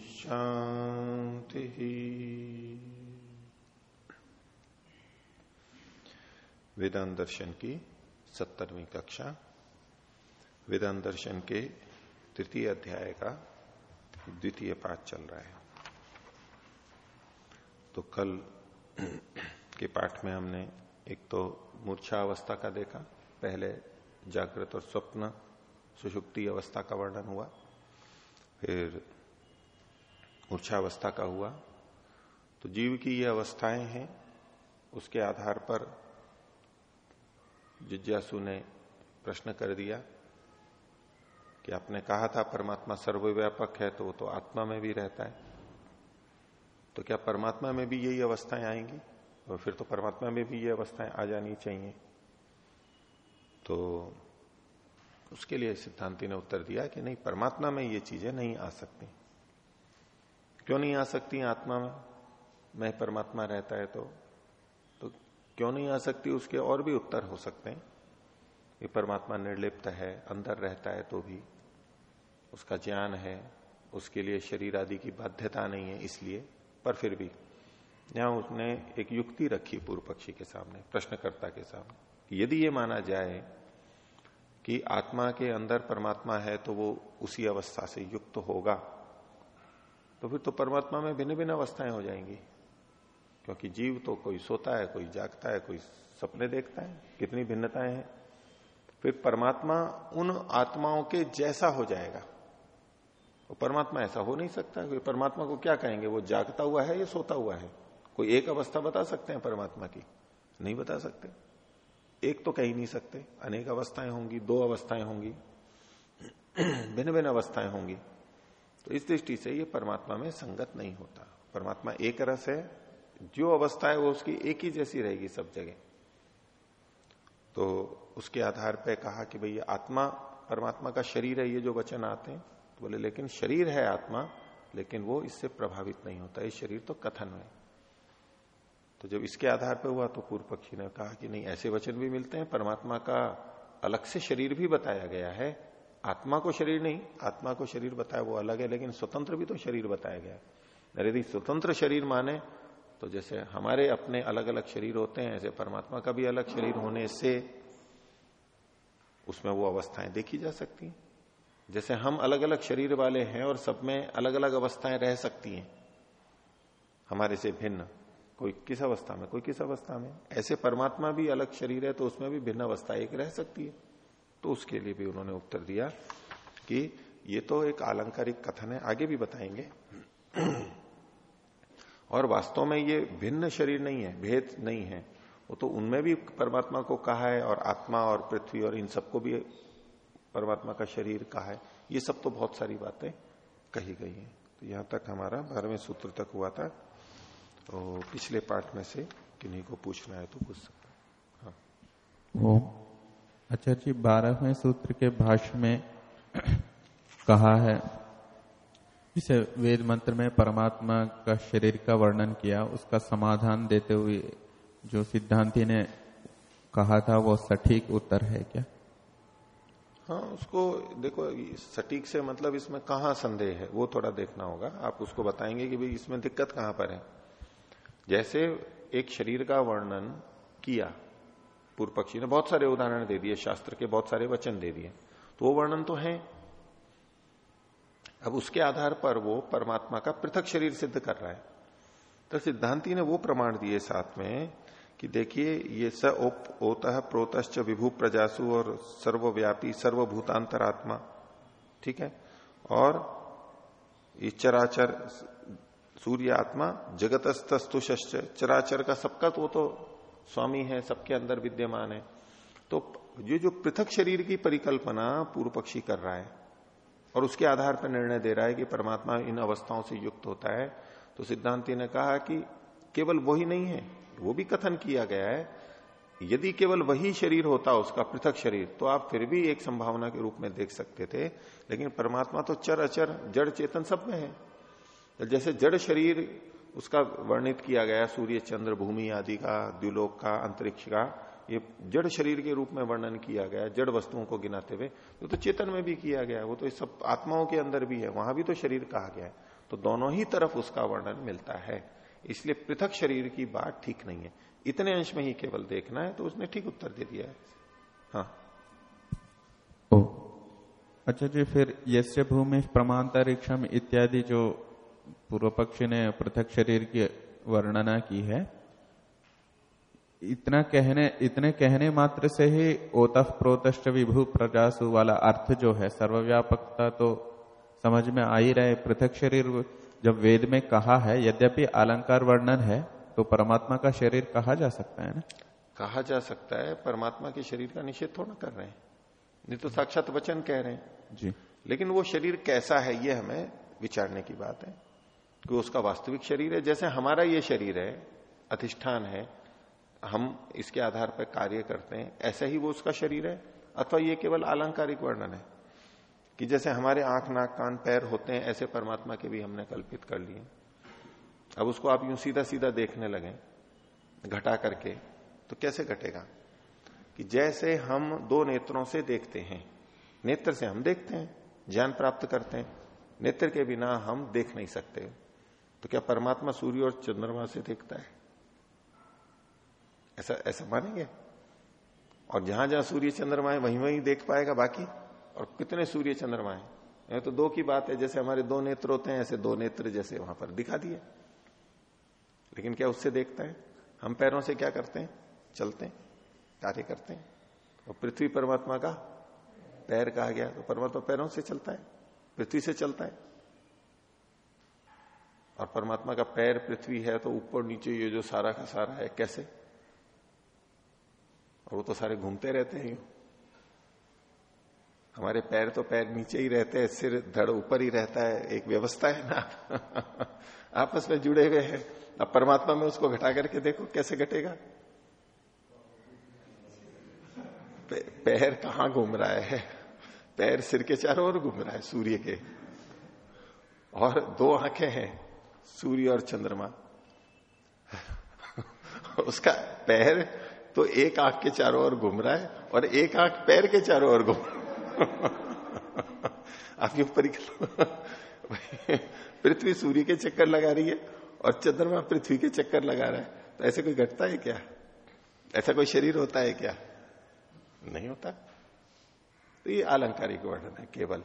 शांति वेदांत दर्शन की सत्तरवीं कक्षा, वेदांत दर्शन के तृतीय अध्याय का द्वितीय पाठ चल रहा है। तो कल के पाठ में हमने एक तो मूर्छा अवस्था का देखा, पहले जागृत और स्वप्न, सुषुप्ति अवस्था का वर्णन हुआ, फिर मूर्छावस्था का हुआ तो जीव की ये अवस्थाएँ हैं, उसके आधार पर जिज्ञासु ने प्रश्न कर दिया कि आपने कहा था परमात्मा सर्वव्यापक है तो वो तो आत्मा में भी रहता है। तो क्या परमात्मा में भी यही अवस्थाएँ आएँगी? और फिर तो परमात्मा में भी ये अवस्थाएँ आ जानी चाहिए। तो उसके लिए सिद्धांति ने उत्तर दिया कि नहीं, परमात्मा में ये चीज़ें नहीं आ सकती। क्यों नहीं आ सकती आत्मा में? मैं परमात्मा रहता है तो तो क्यों नहीं आ सकती? उसके और भी उत्तर हो सकते हैं। ये परमात्मा निर्लिप्त है, अंदर रहता है तो भी। उसका ज्ञान है, उसके लिए शरीर आदि की बाध्यता नहीं है इसलिए, पर फिर भी। यहाँ उसने एक युक्ति रखी पूर्व पक्षी के सामने, प्रश्नकर्ता के सामने यदि ये माना जाए कि आत्मा के अंदर परमात्मा है तो वो उसी अवस्था से युक्त होगा। तो फिर तो परमात्मा में भिन्न भिन्न अवस्थाएँ हो जाएँगी। क्योंकि जीव तो कोई सोता है, कोई जागता है, कोई सपने देखता है, कितनी भिन्नताएँ हैं। फिर परमात्मा उन आत्माओं के जैसा हो जाएगा। वो परमात्मा ऐसा हो नहीं सकता कोई परमात्मा को क्या कहेंगे? वो जागता हुआ है या सोता हुआ है? कोई एक अवस्था बता सकते हैं परमात्मा की? नहीं बता सकते। एक तो कह ही नहीं सकते। अनेक अवस्थाएँ होंगी, दो अवस्थाएँ होंगी भिन्न भिन्न अवस्थाएँ होंगी। तो इस दृष्टि से ये परमात्मा में संगत नहीं होता। परमात्मा एक रस है, जो अवस्था है वो उसकी एक ही जैसी रहेगी सब जगह। तो उसके आधार पर कहा कि भाई आत्मा, परमात्मा का शरीर है, ये जो वचन आते हैं तो बोले, लेकिन शरीर है आत्मा, लेकिन वो इससे प्रभावित नहीं होता। ये शरीर तो कथन है। तो जब इसके आधार पर हुआ तो पूर्व पक्षी ने कहा कि नहीं, ऐसे वचन भी मिलते हैं। परमात्मा का अलग से शरीर भी बताया गया है आत्मा को शरीर नहीं, आत्मा को शरीर बताया वो अलग है, लेकिन स्वतंत्र भी तो शरीर बताया गया है। यदि स्वतंत्र शरीर माने तो जैसे हमारे अपने अलग अलग शरीर होते हैं ऐसे परमात्मा का भी अलग शरीर होने से, उसमें वो अवस्थाएँ देखी जा सकती हैं। जैसे हम अलग अलग शरीर वाले हैं और सब में अलग अलग अवस्थाएँ रह सकती हैं, हमारे से भिन्न, कोई किस अवस्था में, कोई किस अवस्था में? ऐसे परमात्मा भी अलग शरीर है तो उसमें भी भिन्न अवस्था एक रह सकती है। तो उसके लिए भी उन्होंने उत्तर दिया कि ये तो एक आलंकारिक कथन है, आगे भी बताएँगे। और वास्तव में ये भिन्न शरीर नहीं है, भेद नहीं है। वो तो उनमें भी परमात्मा को कहा है और आत्मा और पृथ्वी और इन सबको भी परमात्मा का शरीर कहा है। ये सब तो बहुत सारी बातें कही गई हैं। तो यहाँ तक हमारा बारहवें सूत्र तक हुआ था। तो पिछले पाठ में से किन्हीं को पूछना है तो पूछ सकते हैं। हाँ अच्छा जी, बारहवें सूत्र के भाष्य में कहा है जिसे वेद मंत्र में परमात्मा का शरीर का वर्णन किया, उसका समाधान देते हुए जो सिद्धांति ने कहा था, वो सटीक उत्तर है क्या? हाँ उसको देखो, सटीक से मतलब इसमें कहा संदेह है, वो थोड़ा देखना होगा। आप उसको बताएँगे कि भाई इसमें दिक्कत कहाँ पर है। जैसे एक शरीर का वर्णन किया पूर्व पक्षी ने बहुत सारे उदाहरण दे दिए, शास्त्र के बहुत सारे वचन दे दिए। तो वो वर्णन तो है। अब उसके आधार पर वो परमात्मा का पृथक शरीर सिद्ध कर रहा है। तो सिद्धांति ने वो प्रमाण दिए साथ में कि देखिए, ये स ओत प्रोतश्च विभू प्रजासु और सर्वव्यापी, सर्वभूतांतरात्मा। ठीक है? और चराचर सूर्य आत्मा जगतस्तस्तु चराचर का सबका तो वो तो स्वामी है, सबके अंदर विद्यमान है। तो ये जो पृथक शरीर की परिकल्पना पूर्व पक्षी कर रहा है और उसके आधार पर निर्णय दे रहा है कि परमात्मा इन अवस्थाओं से युक्त होता है तो सिद्धांति ने कहा कि केवल वही नहीं है, वो भी कथन किया गया है। यदि केवल वही शरीर होता, उसका पृथक शरीर तो आप फिर भी एक संभावना के रूप में देख सकते थे, लेकिन परमात्मा तो चर, अचर, जड़, चेतन सब में है। जैसे जड़ शरीर उसका वर्णित किया गया सूर्य चंद्र भूमि आदि का द्विलोक का अंतरिक्ष का ये जड़ शरीर के रूप में वर्णन किया गया जड़ वस्तुओं को गिनाते हुए। तो, तो चेतन में भी किया गया वो तो इस सब आत्माओं के अंदर भी है वहाँ भी तो शरीर कहा गया है। तो दोनों ही तरफ़ उसका वर्णन मिलता है। इसलिए पृथक शरीर की बात ठीक नहीं है। इतने अंश में ही केवल देखना है तो उसने ठीक उत्तर दे दिया है। हाँ। ओ। अच्छा जी फिर यश भूमि प्रमांतरिक्षम इत्यादि जो पूर्व पक्ष ने पृथक शरीर की वर्णना की है। इतना कहने इतने कहने मात्र से ही ओतफ प्रोतष्ट विभू प्रजासु वाला अर्थ जो है सर्वव्यापकता तो समझ में आ ही रहे। पृथक शरीर जब वेद में कहा है यद्यपि अलंकार वर्णन है तो परमात्मा का शरीर कहा जा सकता है ना? कहा जा सकता है परमात्मा के शरीर का निषेध थोड़ा कर रहे हैं। नहीं तो साक्षात वचन कह रहे हैं। जी। लेकिन वो शरीर कैसा है ये हमें विचारने की बात है। कि उसका वास्तविक शरीर है, जैसे हमारा ये शरीर है, अधिष्ठान है, हम इसके आधार पर कार्य करते हैं, ऐसा ही वो उसका शरीर है, अथवा ये केवल आलंकारिक वर्णन है, कि जैसे हमारे आँख, नाक, कान, पैर होते हैं, ऐसे परमात्मा के भी हमने कल्पित कर लिए। अब उसको आप यूँ सीधा सीधा देखने लगे, घटा करके तो कैसे घटेगा? कि जैसे हम दो नेत्रों से देखते हैं, नेत्र से हम देखते हैं, ज्ञान प्राप्त करते हैं, नेत्र के बिना हम देख नहीं सकते। तो क्या परमात्मा सूर्य और चंद्रमा से देखता है? ऐसा ऐसा मानेंगे? और जहाँ जहाँ सूर्य चंद्रमा है, वहीं वहीं देख पाएगा बाकी? और कितने सूर्य चंद्रमा है? तो दो की बात है, जैसे हमारे दो नेत्र होते हैं, ऐसे दो नेत्र जैसे वहाँ पर दिखा दिए। लेकिन क्या उससे देखता है? हम पैरों से क्या करते हैं? चलते हैं, कार्य करते हैं। और पृथ्वी परमात्मा का पैर कहा गया तो परमात्मा पैरों से चलता है, पृथ्वी से चलता है। और परमात्मा का पैर पृथ्वी है तो ऊपर नीचे ये जो सारा का सारा है, कैसे? और वो तो सारे घूमते रहते हैं हमारे पैर तो पैर नीचे ही रहते हैं, सिर धड़ ऊपर ही रहता है, एक व्यवस्था है ना? आपस में जुड़े हुए हैं। अब परमात्मा में उसको घटा करके देखो, कैसे घटेगा? पैर कहाँ घूम रहा है? पैर सिर के चारों ओर घूम रहा है, सूर्य के। और दो आँखें हैं। सूर्य और चंद्रमा। उसका पैर तो एक आँख के चारों ओर घूम रहा है और एक आँख पैर के चारों ओर घूम आपके ऊपर पृथ्वी सूर्य के चक्कर लगा रही है और चंद्रमा पृथ्वी के चक्कर लगा रहा है। तो ऐसे कोई घटता है क्या? ऐसा कोई शरीर होता है क्या? नहीं होता। तो ये आलंकारिक वर्णन है केवल।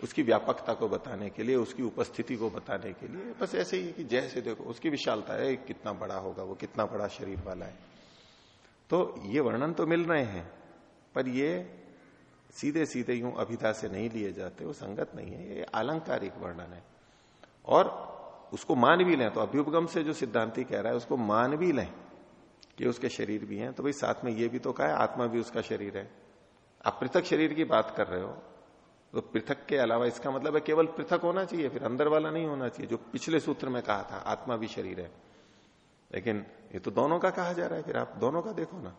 उसकी व्यापकता को बताने के लिए, उसकी उपस्थिति को बताने के लिए, बस ऐसे ही कि जैसे देखो, उसकी विशालता है कितना बड़ा होगा, वो कितना बड़ा शरीर वाला है। तो ये वर्णन तो मिल रहे हैं, पर ये सीधे सीधे यूँ अभिधा से नहीं लिए जाते, वो संगत नहीं है, ये आलंकारिक वर्णन है। और उसको मान भी लें तो अभ्युपगम से जो सिद्धांति कह रहा है, उसको मान भी लें कि उसके शरीर भी हैं तो भाई साथ में ये भी तो कहा है, आत्मा भी उसका शरीर है। आप पृथक शरीर की बात कर रहे हो तो पृथक के अलावा इसका मतलब है केवल पृथक होना चाहिए फिर अंदर वाला नहीं होना चाहिए जो पिछले सूत्र में कहा था आत्मा भी शरीर है। लेकिन ये तो दोनों का कहा जा रहा है फिर आप दोनों का देखो ना।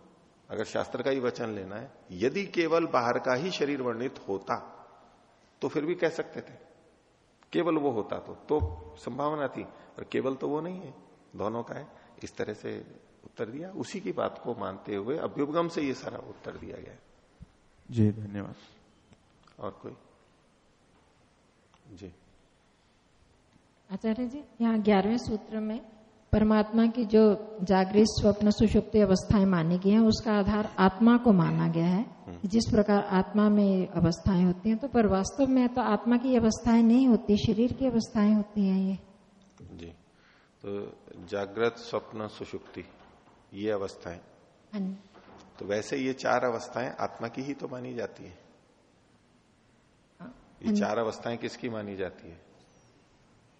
अगर शास्त्र का ही वचन लेना है यदि केवल बाहर का ही शरीर वर्णित होता तो फिर भी कह सकते थे। केवल वो होता तो तो संभावना थी पर केवल तो वो नहीं है दोनों का है। इस तरह से उत्तर दिया। उसी की बात को मानते हुए अभ्युपगम से ये सारा उत्तर दिया गया जी धन्यवाद। और कोई? जी। आचार्य जी यहाँ ग्यारहवें सूत्र में परमात्मा की जो जागृत स्वप्न सुषुप्ति अवस्थाएँ मानी गई हैं उसका आधार आत्मा को माना गया है। हम्म। जिस प्रकार आत्मा में अवस्थाएँ होती हैं तो पर वास्तव में तो आत्मा की अवस्थाएँ नहीं होती शरीर की अवस्थाएँ होती हैं ये। जी। तो जागृत स्वप्न सुषुप्ति ये अवस्थाएँ। हाँ तो वैसे ये चार अवस्थाएँ आत्मा की ही तो मानी जाती है हाँ। ये चार अवस्थाएँ किसकी मानी जाती है?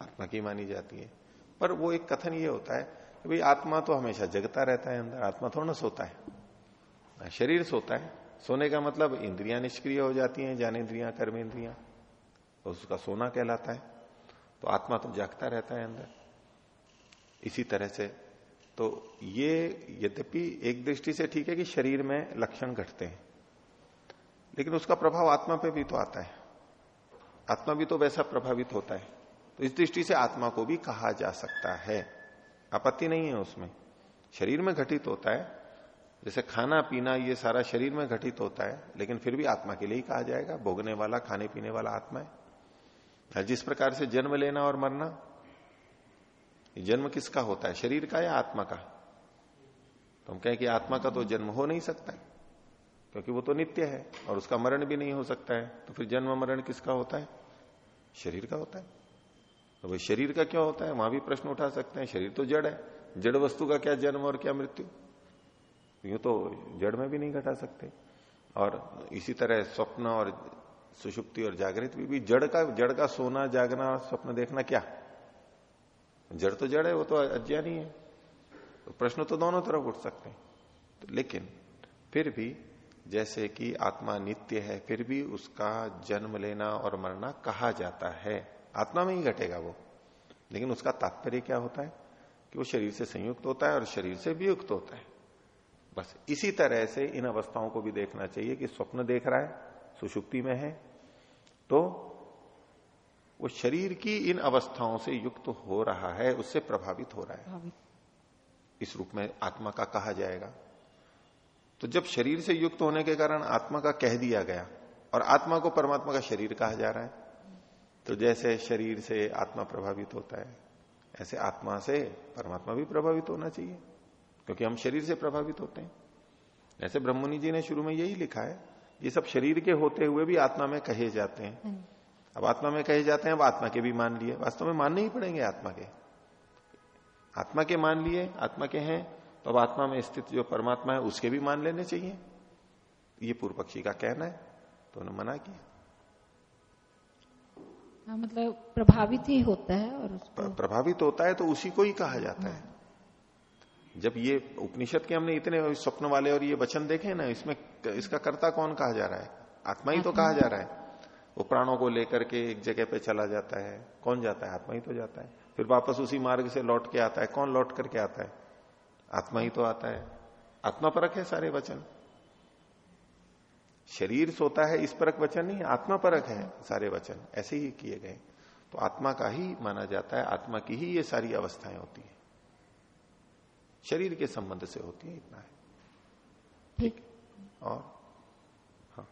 आत्मा की मानी जाती है। पर वो एक कथन ये होता है कि भाई आत्मा तो हमेशा जगता रहता है अंदर आत्मा थोड़ा ना सोता है। शरीर सोता है। सोने का मतलब इंद्रियाँ निष्क्रिय हो जाती हैं ज्ञानेन्द्रियाँ कर्मेंद्रियाँ। तो उसका सोना कहलाता है। तो आत्मा तो जागता रहता है अंदर। इसी तरह से तो ये यद्यपि एक दृष्टि से ठीक है कि शरीर में लक्षण घटते हैं। लेकिन उसका प्रभाव आत्मा पे भी तो आता है। आत्मा भी तो वैसा प्रभावित होता है। तो इस दृष्टि से आत्मा को भी कहा जा सकता है। आपत्ति नहीं है उसमें। शरीर में घटित होता है। जैसे खाना, पीना, ये सारा शरीर में घटित होता है, लेकिन फिर भी आत्मा के लिए ही कहा जाएगा। भोगने वाला, खाने, पीने वाला आत्मा है। जिस प्रकार से जन्म लेना और मरना जन्म किसका होता है? शरीर का या आत्मा का? तो हम कहें कि आत्मा का तो जन्म हो नहीं सकता। है क्योंकि वो तो नित्य है और उसका मरण भी नहीं हो सकता है। तो फिर जन्म मरण किसका होता है? शरीर का होता है। तो भाई शरीर का क्या होता है? वहाँ भी प्रश्न उठा सकते हैं। शरीर तो जड़ है। जड़ वस्तु का क्या जन्म और क्या मृत्यु? यूँ तो जड़ में भी नहीं घटा सकते। और इसी तरह स्वप्न और सुषुप्ति और जागृत भी, भी जड़ का जड़ का सोना जागना स्वप्न देखना क्या? जड़ तो जड़ है वो तो अज्ञानी है। तो प्रश्न तो दोनों तरफ़ उठ सकते हैं। तो लेकिन फिर भी जैसे कि आत्मा नित्य है फिर भी उसका जन्म लेना और मरना कहा जाता है। आत्मा में ही घटेगा वो। लेकिन उसका तात्पर्य क्या होता है? कि वो शरीर से संयुक्त होता है और शरीर से वियुक्त होता है। बस इसी तरह से इन अवस्थाओं को भी देखना चाहिए कि स्वप्न देख रहा है सुषुप्ति में है तो वो शरीर की इन अवस्थाओं से युक्त हो रहा है उससे प्रभावित हो रहा है। इस रूप में आत्मा का कहा जाएगा। तो जब शरीर से युक्त होने के कारण आत्मा का कह दिया गया और आत्मा को परमात्मा का शरीर कहा जा रहा है तो जैसे शरीर से आत्मा प्रभावित होता है ऐसे आत्मा से परमात्मा भी प्रभावित होना चाहिए क्योंकि हम शरीर से प्रभावित होते हैं। ऐसे ब्रह्मनि जी ने शुरू में यही लिखा है ये सब शरीर के होते हुए भी आत्मा में कहे जाते हैं। हाँ अब आत्मा में कहे जाते हैं अब आत्मा के भी मान लिए वास्तव में मानने ही पड़ेंगे आत्मा के। आत्मा के मान लिए आत्मा के हैं तो अब आत्मा में स्थित जो परमात्मा है उसके भी मान लेने चाहिए। ये पूर्व पक्षी का कहना है तो उन्होंने मना किया। हाँ मतलब प्रभावित ही होता है और उसको प्रभावित होता है तो उसी को ही कहा जाता है। जब ये उपनिषद के हमने इतने स्वप्न वाले और ये वचन देखे ना इसमें इसका कर्ता कौन कहा जा रहा है? आत्मा ही तो कहा जा रहा है। वो प्राणों को लेकर के एक जगह पे चला जाता है। कौन जाता है? आत्मा ही तो जाता है। फिर वापस उसी मार्ग से लौट के आता है। कौन लौट करके आता है? आत्मा ही तो आता है। आत्मा परक है सारे वचन। शरीर सोता है इस परक वचन नहीं आत्मा परक है सारे वचन। ऐसे ही किए गए। तो आत्मा का ही माना जाता है आत्मा की ही ये सारी अवस्थाएँ होती है। शरीर के संबंध से होती है इतना है। ठीक। और? हाँ।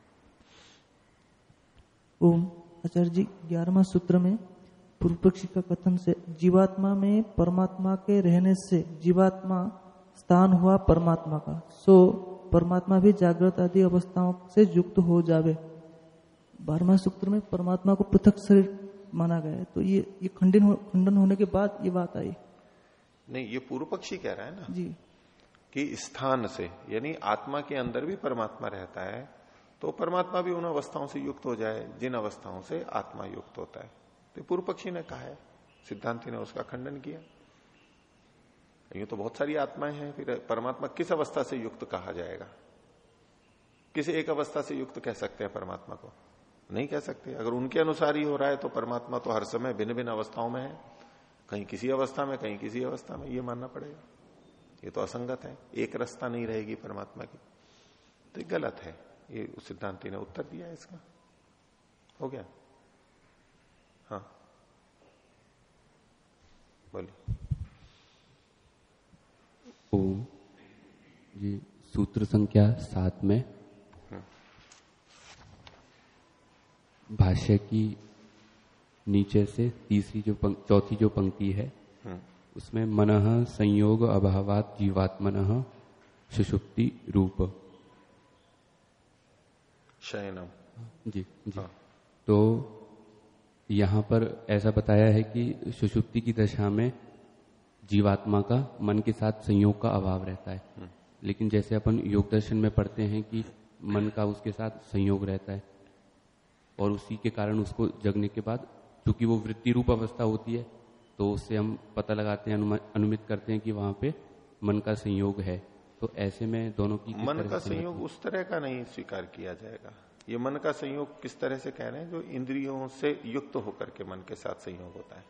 ओम आचार्य जी ग्यारहवा सूत्र में पूर्व पक्षी का कथन से जीवात्मा में परमात्मा के रहने से जीवात्मा स्थान हुआ परमात्मा का। सो परमात्मा भी जागृत आदि अवस्थाओं से युक्त हो जावे। बारहवा सूत्र में परमात्मा को पृथक शरीर माना गया है। तो ये ये खंडन हो, खंडन होने के बाद ये बात आई। नहीं ये पूर्व पक्षी कह रहा है ना? जी। कि स्थान से यानी आत्मा के अंदर भी परमात्मा रहता है तो परमात्मा भी उन अवस्थाओं से युक्त हो जाए जिन अवस्थाओं से आत्मा युक्त होता है। तो पूर्व पक्षी ने कहा है सिद्धांति ने उसका खंडन किया। यूँ तो बहुत सारी आत्माएँ हैं, फिर परमात्मा किस अवस्था से युक्त कहा जाएगा? किस एक अवस्था से युक्त कह सकते हैं परमात्मा को? नहीं कह सकते। अगर उनके अनुसार ही हो रहा है तो परमात्मा तो हर समय भिन्न भिन्न अवस्थाओं में है। कहीं किसी अवस्था में, कहीं किसी अवस्था में, ये मानना पड़ेगा। ये तो असंगत है। एक रास्ता नहीं रहेगी परमात्मा की। तो गलत है। ये उस सिद्धांति ने उत्तर दिया है इसका। हो गया? हाँ। बोलिए। ओम जी सूत्र संख्या सात में भाष्य की नीचे से तीसरी जो चौथी जो पंक्ति है। उसमें मन संयोग अभावात जीवात्मन सुषुप्ति रूप। शयनम। जी जी। हाँ। तो यहाँ पर ऐसा बताया है कि सुषुप्ति की दशा में जीवात्मा का मन के साथ संयोग का अभाव रहता है। हम्म। लेकिन जैसे अपन योग दर्शन में पढ़ते हैं कि मन का उसके साथ संयोग रहता है और उसी के कारण उसको जगने के बाद क्योंकि वो वृत्ति रूप अवस्था होती है तो उससे हम पता लगाते हैं अनुमित करते हैं कि वहाँ पे मन का संयोग है। तो ऐसे में दोनों की मन का संयोग उस तरह का नहीं स्वीकार किया जाएगा। ये मन का संयोग किस तरह से कह रहे हैं? जो इंद्रियों से युक्त होकर के मन के साथ संयोग होता है।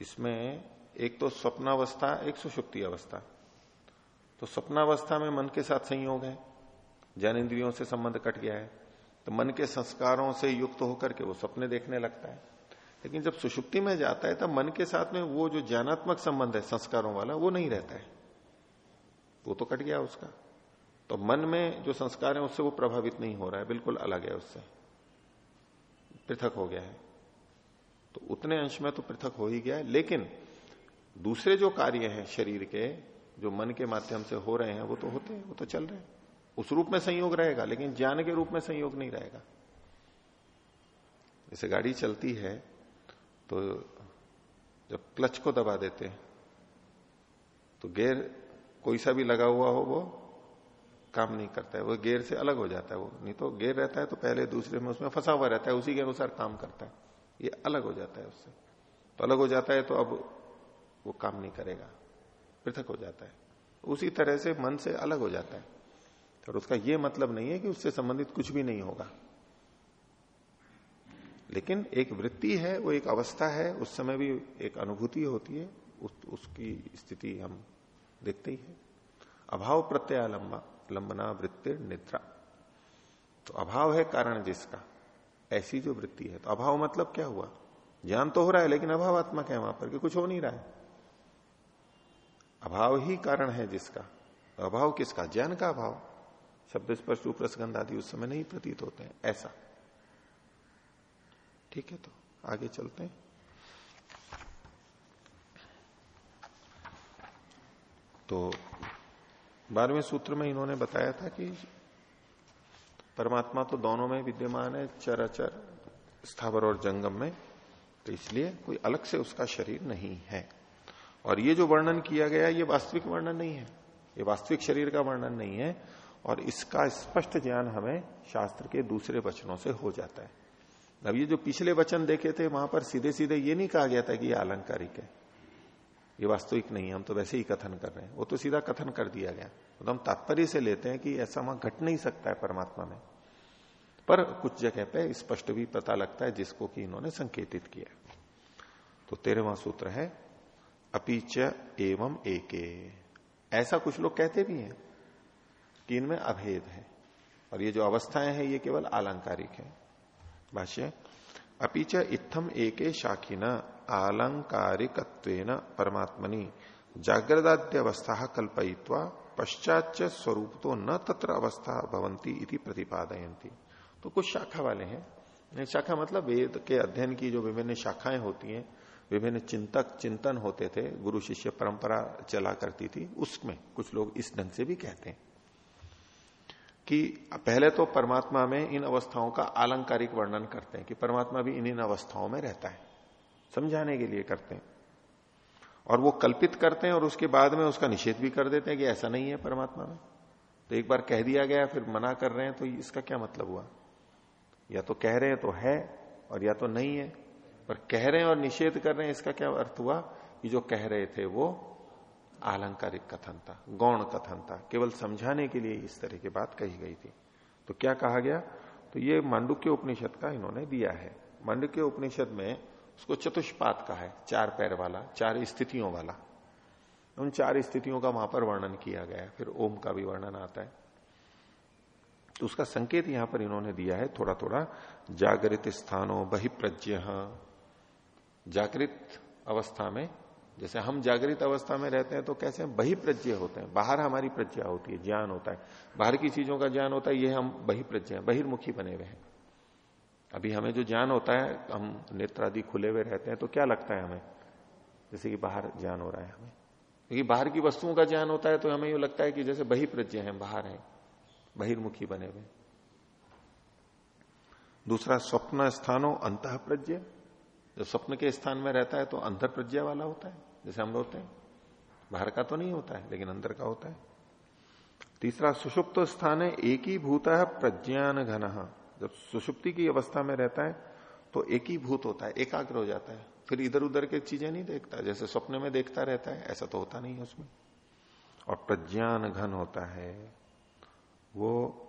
इसमें एक तो स्वप्नावस्था, एक सुषुप्ति अवस्था तो स्वप्नावस्था में मन के साथ संयोग है। जन इंद्रियों से संबंध कट गया है। तो मन के संस्कारों से युक्त होकर के वो सपने देखने लगता है। लेकिन जब सुषुप्ति में जाता है, तब मन के साथ में वो जो ज्ञानात्मक संबंध है, संस्कारों वाला, वो नहीं रहता है। वो तो कट गया उसका। तो मन में जो संस्कार है, उससे वो प्रभावित नहीं हो रहा है। बिल्कुल अलग है उससे। पृथक हो गया है। तो उतने अंश में तो पृथक हो ही गया है। लेकिन दूसरे जो कार्य हैं शरीर के, जो मन के माध्यम से हो रहे हैं, वो तो होते हैं, वो तो चल रहे हैं। उस रूप में संयोग रहेगा, लेकिन ज्ञान के रूप में संयोग नहीं रहेगा। जैसे गाड़ी चलती है तो जब क्लच को दबा देते हैं तो गेयर कोई सा भी लगा हुआ हो, वो काम नहीं करता है। वो गेयर से अलग हो जाता है, वो नहीं तो गेयर रहता है तो पहले दूसरे में उसमें फंसा हुआ रहता है, उसी के अनुसार काम करता है। ये अलग हो जाता है उससे। तो अलग हो जाता है तो अब वो काम नहीं करेगा। पृथक हो जाता है। उसी तरह से मन से अलग हो जाता है। और उसका यह मतलब नहीं है कि उससे संबंधित कुछ भी नहीं होगा। लेकिन एक वृत्ति है वो एक अवस्था है उस समय भी एक अनुभूति होती है उस, उसकी स्थिति हम देखते ही है। अभाव प्रत्यालंबा लंबना वृत्ति निद्रा। तो अभाव है कारण जिसका। ऐसी जो वृत्ति है तो अभाव मतलब क्या हुआ? ज्ञान तो हो रहा है, लेकिन अभावात्मक है वहाँ पर? कि कुछ हो नहीं रहा है। अभाव ही कारण है जिसका। अभाव किसका? ज्ञान का अभाव। शब्द स्पर्श प्रसगंध आदि उस समय नहीं प्रतीत होते हैं, ऐसा। ठीक है तो आगे चलते हैं। तो बारहवें सूत्र में इन्होंने बताया था कि परमात्मा तो दोनों में विद्यमान है, चराचर, स्थावर और जंगम में। तो इसलिए कोई अलग से उसका शरीर नहीं है। और ये जो वर्णन किया गया, ये वास्तविक वर्णन नहीं है। ये वास्तविक शरीर का वर्णन नहीं है। और इसका स्पष्ट ज्ञान हमें शास्त्र के दूसरे वचनों से हो जाता है। अब ये जो पिछले वचन देखे थे, वहाँ पर सीधे सीधे ये नहीं कहा गया था कि ये अलंकारिक है। ये वास्तविक नहीं है, हम तो वैसे ही कथन कर रहे हैं। वो तो सीधा कथन कर दिया गया। तो हम तात्पर्य से लेते हैं कि ऐसा वहाँ घट नहीं सकता है परमात्मा में। पर कुछ जगह पे स्पष्ट भी पता लगता है जिसको कि इन्होंने संकेतित किया। तो तेरहवा सूत्र है, अपीच एवं एके। ऐसा कुछ लोग कहते भी हैं कि इनमें अभेद है। और ये जो अवस्थाएँ हैं, ये केवल आलंकारिक है। भाष्य, अपीच इत्थम एके शाखिन आलंकारिक परमात्मनि जागृदाद्य अवस्था कल्पयित्वा पश्चात स्वरूप तो न तत्र अवस्था भवंती इति प्रतिपादयंती तो कुछ शाखा वाले हैं। शाखा मतलब वेद के अध्ययन की जो विभिन्न शाखाएँ होती हैं, विभिन्न चिंतक चिंतन होते थे, गुरु शिष्य परंपरा चला करती थी, उसमें कुछ लोग इस ढंग से भी कहते हैं कि पहले तो परमात्मा में इन अवस्थाओं का आलंकारिक वर्णन करते हैं कि परमात्मा भी इन इन अवस्थाओं में रहता है। समझाने के लिए करते हैं। और वो कल्पित करते हैं और उसके बाद में उसका निषेध भी कर देते हैं कि ऐसा नहीं है परमात्मा में। तो एक बार कह दिया गया, फिर मना कर रहे हैं तो इसका क्या मतलब हुआ? या तो कह रहे हैं तो है और या तो नहीं है, पर कह रहे हैं और निषेध कर रहे हैं, इसका क्या अर्थ हुआ? कि जो कह रहे थे वो आलंकारिक कथन था, गौण कथन था। केवल समझाने के लिए इस तरह की बात कही गई थी। तो क्या कहा गया? तो ये मांडुक्य उपनिषद का इन्होंने दिया है। मांडुक्य उपनिषद में उसको चतुष्पात का है, चार पैर वाला, चार स्थितियों वाला। उन चार स्थितियों का वहाँ पर वर्णन किया गया फिर ओम का भी वर्णन आता है। तो उसका संकेत यहाँ पर इन्होंने दिया है थोड़ा थोड़ा जागृत स्थानों बहिप्रज्ञ। जागृत अवस्था में, जैसे हम जागृत अवस्था में रहते हैं तो कैसे बहिप्रज्ञ होते हैं? बाहर हमारी प्रज्ञा होती है, ज्ञान होता है। बाहर की चीज़ों का ज्ञान होता है, ये हम बहिप्रज्ञ बहिर्मुखी बने हुए हैं। अभी हमें जो ज्ञान होता है, हम नेत्र आदि खुले हुए रहते हैं तो क्या लगता है हमें? जैसे कि बाहर ज्ञान हो रहा है हमें। क्योंकि बाहर की वस्तुओं का ज्ञान होता है तो हमें यू लगता है कि जैसे बहिप्रज्ञ है, बाहर है, बहिर्मुखी बने हुए। दूसरा, स्वप्न स्थानों अंत प्रज्ञ जब स्वप्न के स्थान में रहता है तो अंतर प्रज्ञा वाला होता है, जैसे हम होते हैं। बाहर का तो नहीं होता है, लेकिन अंदर का होता है। तीसरा, सुषुप्त स्थान है एक ही भूत प्रज्ञान घन जब सुषुप्ति की अवस्था में रहता है तो एक ही भूत होता है, एकाग्र हो जाता है। फिर इधर उधर के चीज़ें नहीं देखता, जैसे स्वप्न में देखता रहता है, ऐसा तो होता नहीं है उसमें। और प्रज्ञान घन होता है, वो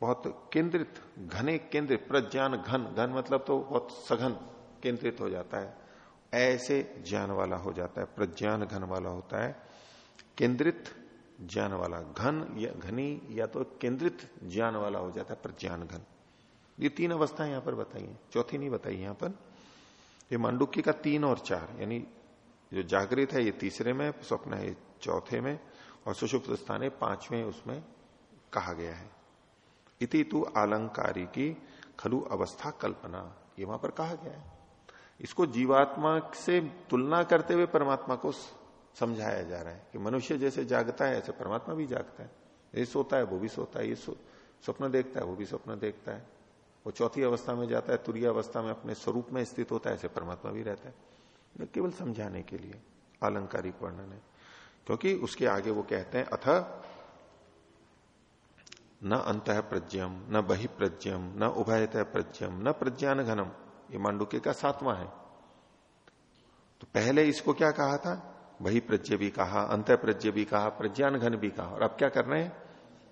बहुत केंद्रित, घने केंद्रित, प्रज्ञान घन घन मतलब तो बहुत सघन केंद्रित हो जाता है। ऐसे ज्ञान वाला हो जाता है, प्रज्ञान घन वाला होता है। केंद्रित ज्ञान वाला घन या घनी या तो केंद्रित ज्ञान वाला हो जाता है प्रज्ञान घन। ये तीन अवस्थाएँ यहाँ पर बताई है। चौथी नहीं बताई यहाँ पर। ये मांडुक्य का तीन और चार, यानी जो जागृत है ये तीसरे में, स्वप्न है चौथे में, और सुषुप्त स्थान है पाँचवें, उसमें कहा गया है। इति तु आलंकारी की खलु अवस्था कल्पना, ये वहाँ पर कहा गया है। इसको जीवात्मा से तुलना करते हुए परमात्मा को समझाया जा रहा है कि मनुष्य जैसे जागता है, ऐसे परमात्मा भी जागता है। ये सोता है, वो भी सोता है, ये स्वप्न देखता है, वो भी स्वप्न देखता है। वो चौथी अवस्था में जाता है, तुरीय अवस्था में अपने स्वरूप में स्थित होता है, ऐसे परमात्मा भी रहता है। केवल समझाने के लिए, आलंकारिक वर्णन है। क्योंकि उसके आगे वो कहते हैं, अथ न अंत प्रज्ञम, न बहि प्रज्ञम न उभयत प्रज्ञम, न प्रज्ञान घनम। ये मांडुके का सातवां है। तो पहले इसको क्या कहा था? वही प्रज्ञ भी कहा अंत प्रज्ञ भी कहा प्रज्ञान घन भी कहा। और अब क्या कर रहे हैं?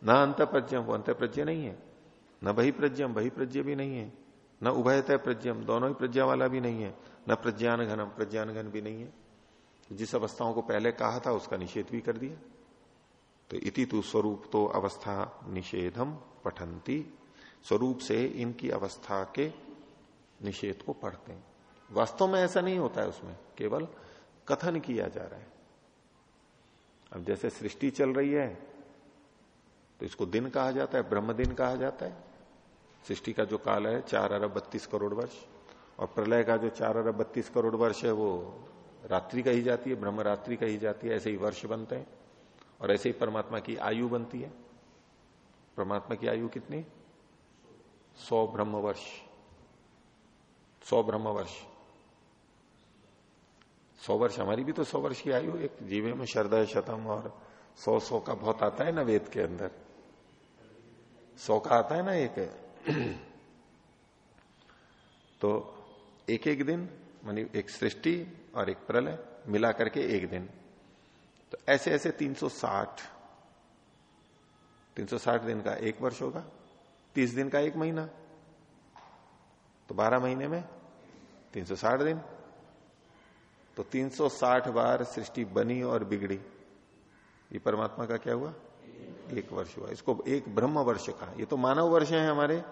न अंत प्रज्ञम वो अंत प्रज्ञ नहीं है। न बही प्रज्ञम बही प्रज्ञ भी नहीं है। न उभयत प्रज्ञम, दोनों ही प्रज्ञा वाला भी नहीं है। न प्रज्ञान घनम प्रज्ञान घन भी नहीं है। जिस अवस्थाओं को पहले कहा था, उसका निषेध भी कर दिया। तो इति तु स्वरूप तो अवस्था निषेधम पठंती स्वरूप से इनकी अवस्था के निषेध को पढ़ते हैं। वास्तव में ऐसा नहीं होता है उसमें, केवल कथन किया जा रहा है। अब जैसे सृष्टि चल रही है तो इसको दिन कहा जाता है ब्रह्म दिन कहा जाता है। सृष्टि का जो काल है, चार अरब बत्तीस करोड़ वर्ष, और प्रलय का जो चार अरब बत्तीस करोड़ वर्ष है, वो रात्रि कही जाती है ब्रह्म रात्रि कही जाती है, ऐसे ही वर्ष बनते हैं, और ऐसे ही परमात्मा की आयु बनती है। परमात्मा की आयु कितनी? सौ ब्रह्म वर्ष सौ ब्रह्म वर्ष सौ वर्ष, हमारी भी तो सौ वर्ष की आयु, एक जीवे में शरद शतम और सौ सौ का बहुत आता है ना वेद के अंदर। सौ का आता है ना एक। तो एक एक दिन, मानी एक सृष्टि और एक प्रलय मिला करके एक दिन। तो ऐसे ऐसे 360 360 दिन का एक वर्ष होगा 30 दिन का एक महीना। तो 12 महीने में 360 दिन। तो 360 बार सृष्टि बनी और बिगड़ी। ये परमात्मा का क्या हुआ? एक वर्ष हुआ। इसको एक ब्रह्म वर्ष कहा। ये तो मानव वर्ष है हमारे।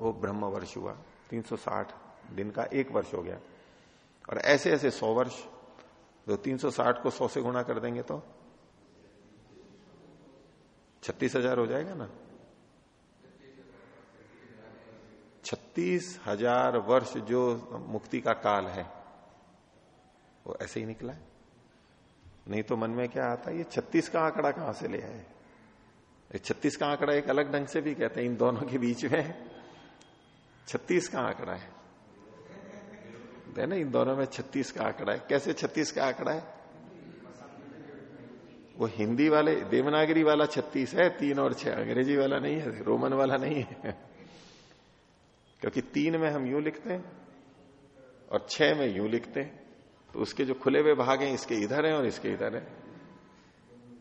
वो ब्रह्म वर्ष हुआ 360 दिन का एक वर्ष हो गया। और ऐसे ऐसे सौ वर्ष तो 360 को 100 से गुणा कर देंगे तो छत्तीस हज़ार हो जाएगा ना? छत्तीस हज़ार वर्ष जो मुक्ति का काल है। वो ऐसे ही निकला है। नहीं तो मन में क्या आता ये छत्तीस का आंकड़ा कहाँ से ले आए? छत्तीस का आंकड़ा एक अलग ढंग से भी कहते हैं, इन दोनों के बीच में छत्तीस का आंकड़ा है। ना, इन दोनों में छत्तीस का आंकड़ा है। कैसे छत्तीस का आंकड़ा है? वो हिंदी वाले, देवनागरी वाला छत्तीस है, तीन और छह, अंग्रेज़ी वाला नहीं है, रोमन वाला नहीं है। क्योंकि तीन में हम यूँ लिखते हैं और छह में यूँ लिखते हैं। तो उसके जो खुले हुए भाग हैं, इसके इधर हैं और इसके इधर है।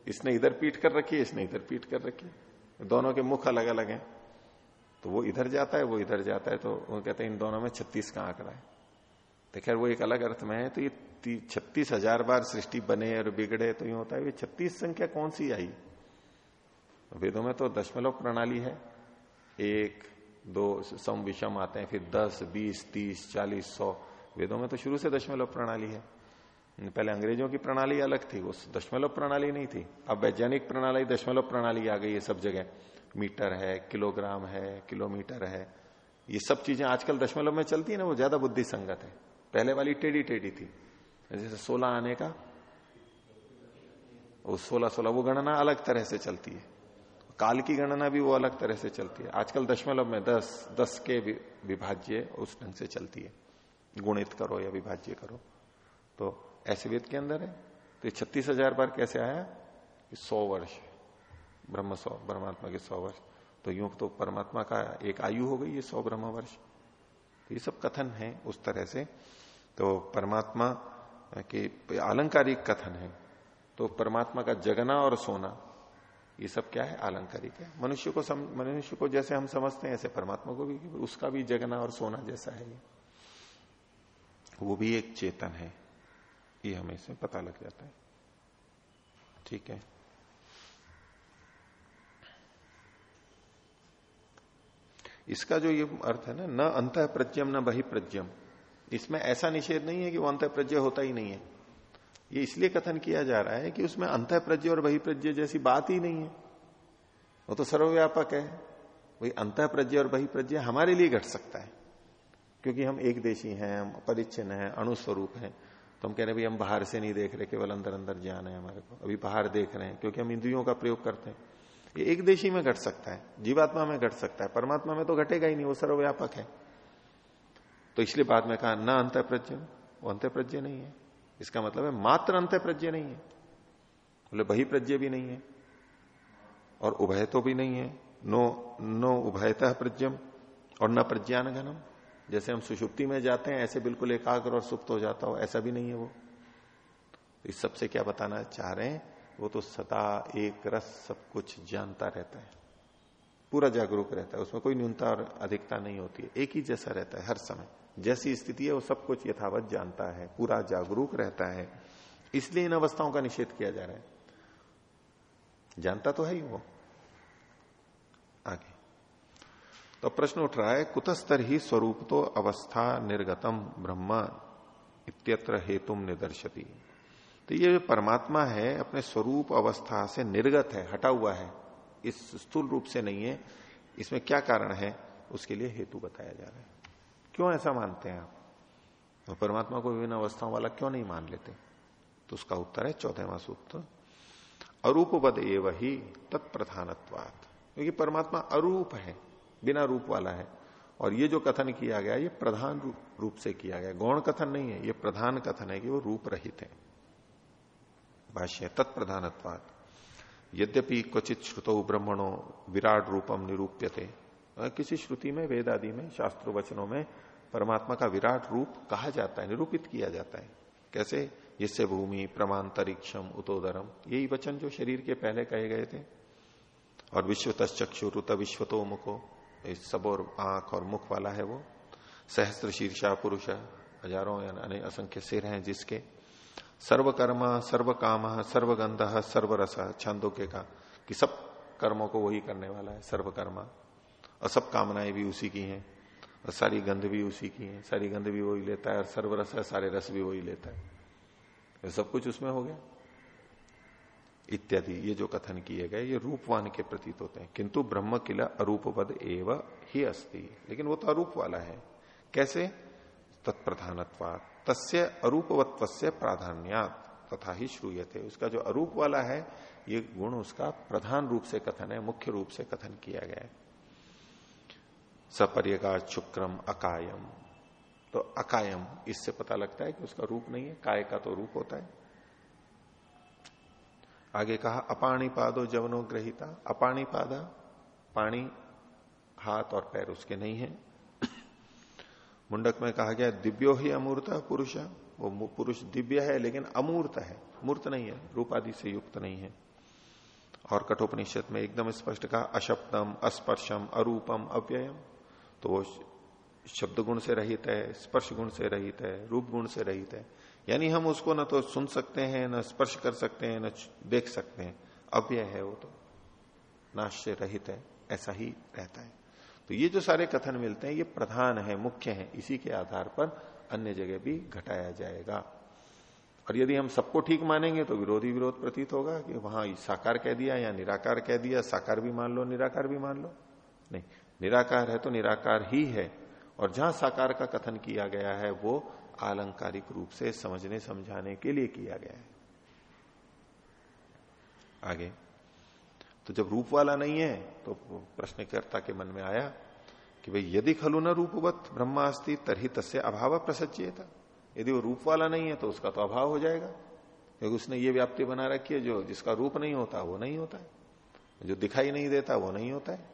इसने इधर पीट कर रखी है, इसने इधर पीट कर रखी है। दोनों के मुख अलग अलग हैं। तो वो इधर जाता है, वो इधर जाता है तो वो कहते हैं, इन दोनों में छत्तीस का आंकड़ा है? तो खैर, वो एक अलग अर्थ में है तो ये छत्तीस हज़ार बार सृष्टि बने और बिगड़े तो ये होता है, ये छत्तीस संख्या कौन सी आई? वेदों में तो दशमलव प्रणाली है। एक, दो, सम, विषम आते हैं, फिर दस, बीस, तीस, चालीस, सौ वेदों में तो शुरू से दशमलव प्रणाली है। पहले अंग्रेज़ों की प्रणाली अलग थी, वो दशमलव प्रणाली नहीं थी। अब वैज्ञानिक प्रणाली, दशमलव प्रणाली आ गई है सब जगह। मीटर है, किलोग्राम है, किलोमीटर है। ये सब चीज़ें आजकल दशमलव में चलती है ना, वो ज़्यादा बुद्धि संगत है। पहले वाली टेढ़ी टेढ़ी थी। जैसे सोलह आने का, वो सोलह सोलह, वो गणना अलग तरह से चलती है। काल की गणना भी वो अलग तरह से चलती है। आजकल दशमलव में दस दस के विभाज्य उस ढंग से चलती है। गुणित करो या विभाज्य करो। तो ऐसे वेद के अंदर है। तो ये छत्तीस हज़ार बार कैसे आया? सौ वर्ष। ब्रह्म सौ परमात्मा के सौ वर्ष। तो यूँ तो परमात्मा का एक आयु हो गई ये सौ ब्रह्म वर्ष। तो ये सब कथन है उस तरह से। तो परमात्मा के आलंकारिक कथन है। तो परमात्मा का जगना और सोना ये सब क्या है? आलंकारिक है। मनुष्य को सम, मनुष्य को जैसे हम समझते हैं ऐसे परमात्मा को भी उसका भी जगना और सोना जैसा है ये। वो भी एक चेतन है, ये हमें से पता लग जाता है। ठीक है? इसका जो ये अर्थ है ना, न अंत प्रज्ञम न बही प्रज्ञम इसमें ऐसा निषेध नहीं है कि वो अंत प्रज्ञ होता ही नहीं है। ये इसलिए कथन किया जा रहा है कि उसमें अंत प्रज्ञ और बही प्रज्ञ जैसी बात ही नहीं है। वो तो सर्वव्यापक है। वही अंत प्रज्ञ और बही प्रज्ञ हमारे लिए घट सकता है। क्योंकि हम एक देशी हैं, हम परिच्छिन्न हैं, अणुस्वरूप हैं। तो हम कह रहे हैं, भाई, हम बाहर से नहीं देख रहे, केवल अंदर अंदर ज्ञान है हमारे को। अभी बाहर देख रहे हैं, क्योंकि हम इंद्रियों का प्रयोग करते हैं। ये एक देशी में घट सकता है, जीवात्मा में घट सकता है, परमात्मा में तो घटेगा ही नहीं, वो सर्वव्यापक है। तो इसलिए बाद में कहा, न अंत प्रज्ञ वो अंत प्रज्ञ नहीं है। इसका मतलब है, मात्र अंत प्रज्ञ नहीं है। बोले, बही प्रज्ञ भी नहीं है, और उभय तो भी नहीं है। नो नो उभयतः प्रज्ञम, और न प्रज्ञान घनम जैसे हम सुषुप्ति में जाते हैं, ऐसे बिल्कुल एकाग्र और सुप्त हो जाता हो, ऐसा भी नहीं है वो। इस सबसे क्या बताना चाह रहे हैं, वो तो सदा एक रस सब कुछ जानता रहता है। पूरा जागरूक रहता है, उसमें कोई न्यूनता और अधिकता नहीं होती है, एक ही जैसा रहता है हर समय। जैसी स्थिति है, वो सब कुछ यथावत जानता है, पूरा जागरूक रहता है। इसलिए इन अवस्थाओं का निषेध किया जा रहा है। जानता तो है ही वो। आगे। तो प्रश्न उठ रहा है, कुतस्तर ही स्वरूप तो अवस्था निर्गतम ब्रह्म इत्यत्र हेतुम निदर्शती। तो ये जो परमात्मा है, अपने स्वरूप अवस्था से निर्गत है, हटा हुआ है, इस स्थूल रूप से नहीं है, इसमें क्या कारण है, उसके लिए हेतु बताया जा रहा है। क्यों ऐसा मानते हैं आप? तो परमात्मा को विभिन्न अवस्थाओं वाला क्यों नहीं मान लेते? तो उसका उत्तर है चौथवा सूत्र अरूपवद एव ही तत्प्रधानत्वात। क्योंकि परमात्मा अरूप है बिना रूप वाला है। और ये जो कथन किया गया, ये प्रधान रूप से किया गया। गौण कथन नहीं है, ये प्रधान कथन है कि वो रूप रहित है। भाष्य तत्प्रधानत्वात। यद्यपि क्वचित श्रुतो ब्रह्मणों विराट रूपम निरूप्यते। किसी श्रुति में वेद आदि में, शास्त्र वचनों में परमात्मा का विराट रूप कहा जाता है, निरूपित किया जाता है। कैसे? जिससे भूमि प्रमांतरिक्षम उतोदरम। यही वचन जो शरीर के पहले कहे गए थे। और विश्व तस्चक्षु रुत विश्व तो मुखो सब और आँख और मुख वाला है वो। सहस्त्र शीर्षा पुरुष हज़ारों या असंख्य सिर हैं जिसके। सर्वकर्म सर्व काम सर्वगंध, सर्वरस, छंदों का कि सब कर्मों को वही करने वाला है, सर्वकर्मा। और सब कामनाएँ भी उसी की हैं, और सारी गंध भी उसी की है। सारी गंध भी वही लेता है, और सर्वरस है सारे रस भी वही लेता है। सब कुछ उसमें हो गया। इत्यादि, ये जो कथन किए गए, ये रूपवान के प्रतीत होते हैं। किंतु ब्रह्म किला अरूपवद एव ही अस्ति। लेकिन वो तो अरूप वाला है। कैसे? तत्प्रधानत्वा तस्य अरूपवत्व से प्राधान्यात। तथा ही श्रूयते। उसका जो अरूप वाला है, ये गुण उसका प्रधान रूप से कथन है, मुख्य रूप से कथन किया गया है। सपर्यगा शुक्रम अकायम। तो अकायम, इससे पता लगता है कि उसका रूप नहीं है। काय का तो रूप होता है। आगे कहा अपाणी पादो जवनो ग्रहिता। अपाणी पादा पानी हाथ और पैर उसके नहीं है। मुंडक में कहा गया, दिव्यो ही अमूर्त पुरुष वो पुरुष दिव्य है, लेकिन अमूर्त है। मूर्त नहीं है रूप आदि से युक्त नहीं है। और कठोपनिषद में एकदम स्पष्ट कहा, अशब्दम, अस्पर्शम, अरूपम, अव्ययम। तो वो शब्द गुण से रहित है स्पर्श गुण से रहित है रूप गुण से रहित है। यानी हम उसको न तो सुन सकते हैं, न स्पर्श कर सकते हैं, न देख सकते हैं। अव्यय है वो तो। नाश से रहित है, ऐसा ही रहता है। तो ये जो सारे कथन मिलते हैं, ये प्रधान है, मुख्य है। इसी के आधार पर अन्य जगह भी घटाया जाएगा। और यदि हम सबको ठीक मानेंगे तो विरोधी विरोध प्रतीत होगा कि वहाँ साकार कह दिया या निराकार कह दिया। साकार भी मान लो, निराकार भी मान लो। नहीं, निराकार है तो निराकार ही है। और जहाँ साकार का कथन किया गया है, वो आलंकारिक रूप से समझने, समझाने के लिए किया गया है। आगे। तो जब रूप वाला नहीं है तो प्रश्नकर्ता के मन में आया कि भाई यदि खलु न रूपवत ब्रह्मास्ति तरही तस्य अभाव प्रसज्जिएता यदि वो रूप वाला नहीं है तो उसका तो अभाव हो जाएगा। क्योंकि उसने ये व्याप्ति बना रखी है, जो जिसका रूप नहीं होता, वो नहीं होता है। जो दिखाई नहीं देता, वो नहीं होता है।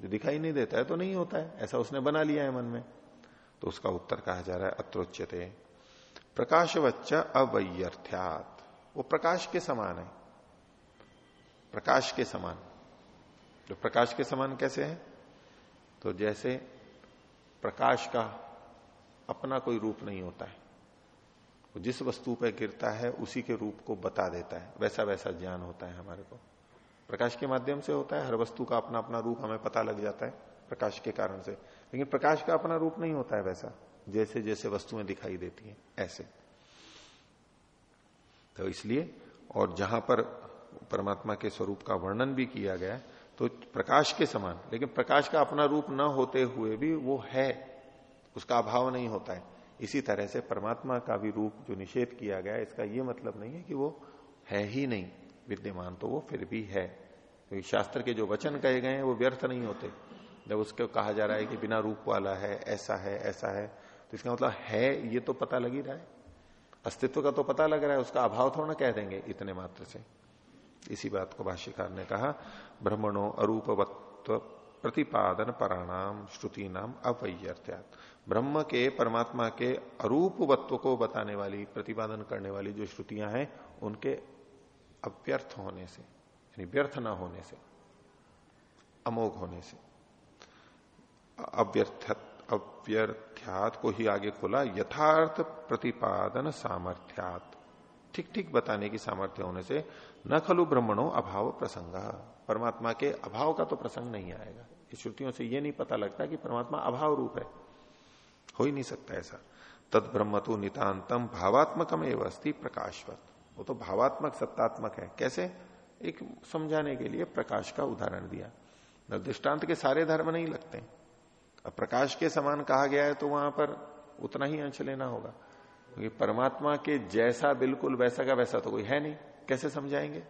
जो दिखाई नहीं देता है तो नहीं होता है। ऐसा उसने बना लिया है मन में। तो उसका उत्तर कहा जा रहा है, अत्रोच्यते। प्रकाशवच्च अवैयर्थ्यात वो प्रकाश के समान है। प्रकाश के समान। तो प्रकाश के समान कैसे है? तो जैसे प्रकाश का अपना कोई रूप नहीं होता है। वो जिस वस्तु पर गिरता है, उसी के रूप को बता देता है। वैसा वैसा ज्ञान होता है हमारे को। प्रकाश के माध्यम से होता है, हर वस्तु का अपना अपना रूप हमें पता लग जाता है प्रकाश के कारण से। लेकिन प्रकाश का अपना रूप नहीं होता है वैसा, जैसे जैसे वस्तुएँ दिखाई देती हैं, ऐसे। तो इसलिए, और जहाँ पर परमात्मा के स्वरूप का वर्णन भी किया गया तो प्रकाश के समान, लेकिन प्रकाश का अपना रूप न होते हुए भी वो है, उसका अभाव नहीं होता है। इसी तरह से परमात्मा का भी रूप जो निषेध किया गया, इसका ये मतलब नहीं है कि वो है ही नहीं, विद्यमान तो वो फिर भी है। क्योंकि तो शास्त्र के जो वचन कहे गए हैं, वो व्यर्थ नहीं होते। जब उसको कहा जा रहा है कि बिना रूप वाला है, ऐसा है ऐसा है तो इसका मतलब है, ये तो पता लग ही रहा है। अस्तित्व का तो पता लग रहा है, उसका अभाव थोड़ा ना कह देंगे इतने मात्र से। इसी बात को भाष्यकार ने कहा, ब्रह्मणो अरूपवत्व प्रतिपादन पराणाम श्रुति नाम अवैयर्थ्यात ब्रह्म के, परमात्मा के अरूपवत्व को बताने वाली, प्रतिपादन करने वाली जो श्रुतियाँ हैं, उनके अव्यर्थ होने से, यानी व्यर्थ ना होने से, अमोघ होने से। अव्यर्थ अव्यर्थ्यात को ही आगे खोला, यथार्थ प्रतिपादन सामर्थ्यात। ठीक ठीक बताने की सामर्थ्य होने से, न खलु ब्रह्मणों अभाव प्रसंग। परमात्मा के अभाव का तो प्रसंग नहीं आएगा। इस श्रुतियों से यह नहीं पता लगता कि परमात्मा अभाव रूप है। हो ही नहीं सकता ऐसा। तद ब्रह्म तो नितान्तम भावात्मकम एवं अस्थि प्रकाशवत। वो तो भावात्मक, सत्तात्मक है। कैसे? एक समझाने के लिए प्रकाश का उदाहरण दिया। दृष्टांत के सारे धर्म नहीं लगते। अब प्रकाश के समान कहा गया है तो वहाँ पर उतना ही अंश लेना होगा। क्योंकि परमात्मा के जैसा बिल्कुल वैसा का वैसा तो कोई है नहीं। कैसे समझाएँगे?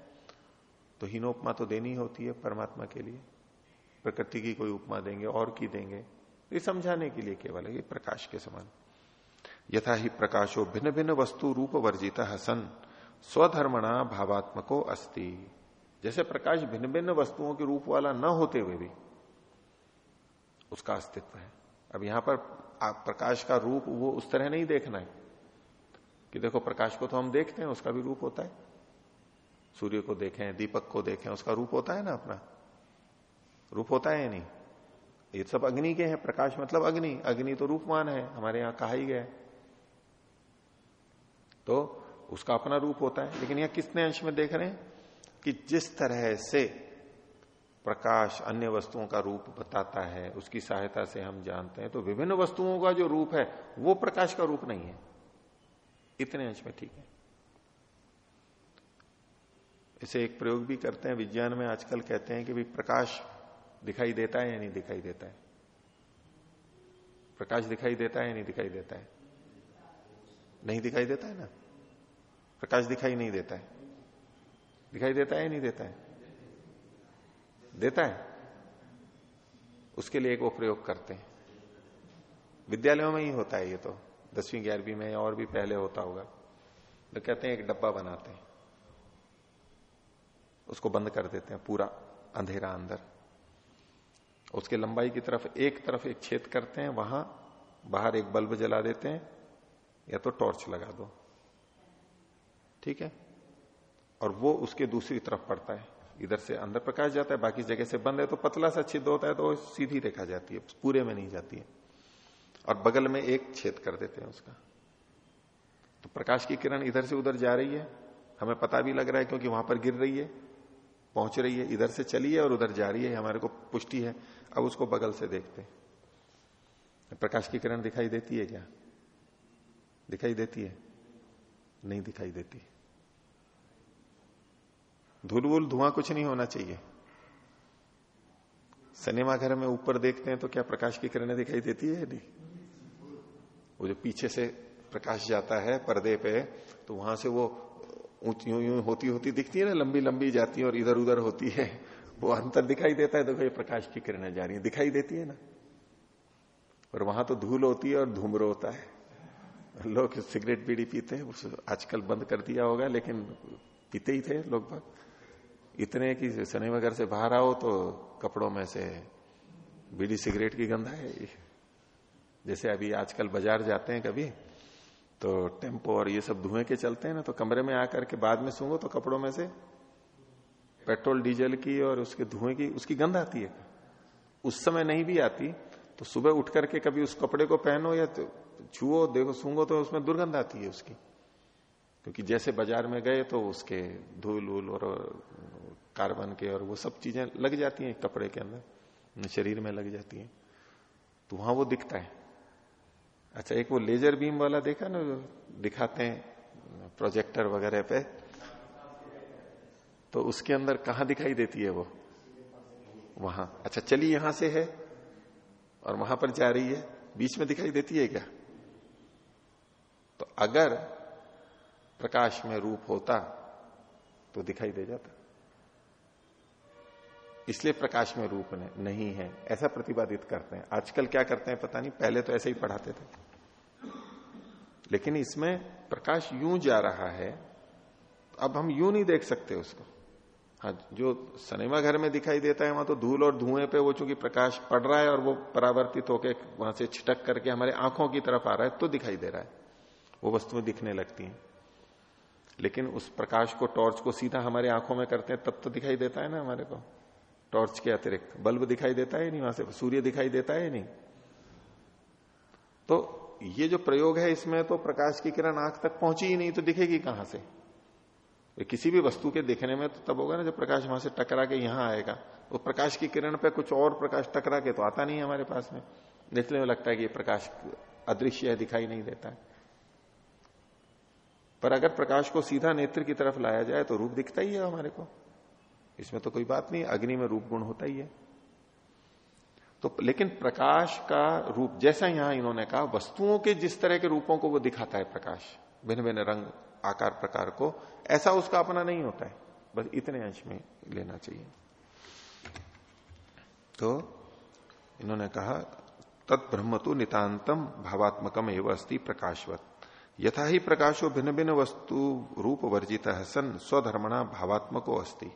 तो हीनोपमा तो देनी होती है परमात्मा के लिए। प्रकृति की कोई उपमा देंगे, और की देंगे? ये समझाने के लिए केवल ये प्रकाश के समान। यथा ही प्रकाशो भिन्न भिन्न वस्तु रूप वर्जित हसन, स्वधर्मणा भावात्मको अस्ति। जैसे प्रकाश भिन्न भिन्न वस्तुओं के रूप वाला न होते हुए भी उसका अस्तित्व है। अब यहाँ पर प्रकाश का रूप वो उस तरह नहीं देखना है कि देखो प्रकाश को तो हम देखते हैं, उसका भी रूप होता है। सूर्य को देखें, दीपक को देखें, उसका रूप होता है ना अपना। रूप होता है नहीं? ये सब अग्नि के हैं, प्रकाश मतलब अग्नि। अग्नि तो रूपमान है, हमारे यहाँ कहा ही गया है। तो उसका अपना रूप होता है, लेकिन यहाँ किसने अंश में देख रहे हैं कि जिस तरह से प्रकाश अन्य वस्तुओं का रूप बताता है, उसकी सहायता से हम जानते हैं। तो विभिन्न वस्तुओं का जो रूप है, वो प्रकाश का रूप नहीं है। इतने अंश में ठीक है। इसे एक प्रयोग भी करते हैं, विज्ञान में आजकल कहते हैं कि भाई प्रकाश दिखाई देता है या नहीं दिखाई देता है। प्रकाश दिखाई देता है या नहीं दिखाई देता है? नहीं दिखाई देता है ना? प्रकाश दिखाई नहीं देता है। दिखाई देता है या नहीं देता है? देता है। उसके लिए एक वो प्रयोग करते हैं। विद्यालयों में ही होता है ये तो। दसवीं, ग्यारहवीं में और भी पहले होता होगा। तो कहते हैं एक डब्बा बनाते हैं। उसको बंद कर देते हैं पूरा अंधेरा अंदर। उसके लंबाई की तरफ़ एक तरफ़ एक छेद करते हैं, वहाँ बाहर एक बल्ब जला देते हैं, या तो टॉर्च लगा दो। ठीक है? और वो उसके दूसरी तरफ़ पड़ता है। इधर से अंदर प्रकाश जाता है, बाकी जगह से बंद है तो पतला सा छिद्र होता है तो सीधी रेखा जाती है, पूरे में नहीं जाती है। और बगल में एक छेद कर देते हैं उसका। तो प्रकाश की किरण इधर से उधर जा रही है, हमें पता भी लग रहा है क्योंकि वहाँ पर गिर रही है, पहुँच रही है, इधर से चली है और उधर जा रही है हमारे को पुष्टि है, अब उसको बगल से देखते प्रकाश की किरण दिखाई देती है क्या? दिखाई देती है? नहीं दिखाई देती। धूल धुआँ कुछ नहीं होना चाहिए। सिनेमा घर में ऊपर देखते हैं तो क्या प्रकाश की किरणें दिखाई देती है नहीं? वो जो पीछे से प्रकाश जाता है पर्दे पे तो वहाँ से वो ऊँची यूँ होती होती दिखती है ना, लंबी लंबी जाती है और इधर उधर होती है। वो अंतर दिखाई देता है, देखो ये प्रकाश की किरणें जा रही है, दिखाई देती है ना। और वहाँ तो धूल होती है और धूम्र होता है। लोग सिगरेट बीड़ी पीते हैं आजकल बंद कर दिया होगा, लेकिन पीते ही थे लोग बाग। इतने कि शनि घर से बाहर आओ तो कपड़ों में से बीड़ी सिगरेट की गंध है जैसे अभी आजकल बाज़ार जाते हैं कभी तो टेंपो और ये सब धुएँ के चलते हैं ना तो कमरे में आकर के बाद में सूंगो तो कपड़ों में से पेट्रोल, डीजल की और उसके धुएँ की, उसकी गंध आती है। उस समय नहीं भी आती तो सुबह उठ करके कभी उस कपड़े को पहनो या तो छुओ, देखो सूंगो तो उसमें दुर्गंध आती है उसकी। क्योंकि जैसे बाज़ार में गए तो उसके धूल वूल और कार्बन के और वो सब चीज़ें लग जाती हैं कपड़े के अंदर शरीर में लग जाती हैं। तो वहाँ वो दिखता है। अच्छा एक वो लेजर बीम वाला देखा ना, दिखाते हैं, प्रोजेक्टर वगैरह पे। तो उसके अंदर कहा दिखाई देती है वो? वहाँ। अच्छा चली यहाँ से है और वहाँ पर जा रही है। बीच में दिखाई देती है क्या? तो अगर प्रकाश में रूप होता तो दिखाई दे जाता। इसलिए प्रकाश में रूप नहीं है। ऐसा प्रतिपादित करते हैं। आजकल क्या करते हैं पता नहीं, पहले तो ऐसे ही पढ़ाते थे। लेकिन इसमें प्रकाश यूँ जा रहा है, अब हम यूँ नहीं देख सकते उसको। हाँ जो सनेमा घर में दिखाई देता है, वहाँ तो धूल और धुएँ पे वो चूँकि प्रकाश पड़ रहा है और वो परावर्तित होकर वहाँ से छिटक करके हमारे आँखों की तरफ़ आ रहा है तो दिखाई दे रहा है। वो वस्तुएँ दिखने लगती हैं। लेकिन उस प्रकाश को, टॉर्च को सीधा हमारे आँखों में करते हैं, तब तो दिखाई देता है ना हमारे को। टॉर्च के अतिरिक्त। बल्ब दिखाई देता है नहीं? वहाँ से सूर्य दिखाई देता है नहीं? तो ये जो प्रयोग है, इसमें तो प्रकाश की किरण आँख तक पहुँची ही नहीं तो दिखेगी कहाँ से? किसी भी वस्तु के दिखने में तो तब होगा ना, जब प्रकाश वहाँ से टकरा के यहाँ आएगा। वो प्रकाश की किरण पे कुछ और प्रकाश टकरा के तो आता नहीं है हमारे पास में। देखने में लगता है कि ये प्रकाश अदृश्य है, दिखाई नहीं देता है। पर अगर प्रकाश को सीधा नेत्र की तरफ़ लाया जाए तो रूप दिखता ही है हमारे को। इसमें तो कोई बात नहीं, अग्नि में रूप गुण होता ही है। तो लेकिन प्रकाश का रूप, जैसा यहाँ इन्होंने कहा, वस्तुओं के जिस तरह के रूपों को वो दिखाता है प्रकाश भिन्न भिन्न रंग, आकार, प्रकार को, ऐसा उसका अपना नहीं होता है। बस इतने अंश में लेना चाहिए। तो इन्होंने कहा तत्ब्रह्म तो नितान्तम भावात्मकम एवं अस्ति प्रकाशवत। यथा ही प्रकाशो भिन्न भिन्न वस्तु रूप वर्जित है सन, स्वधर्मणा भावात्मको अस्ति।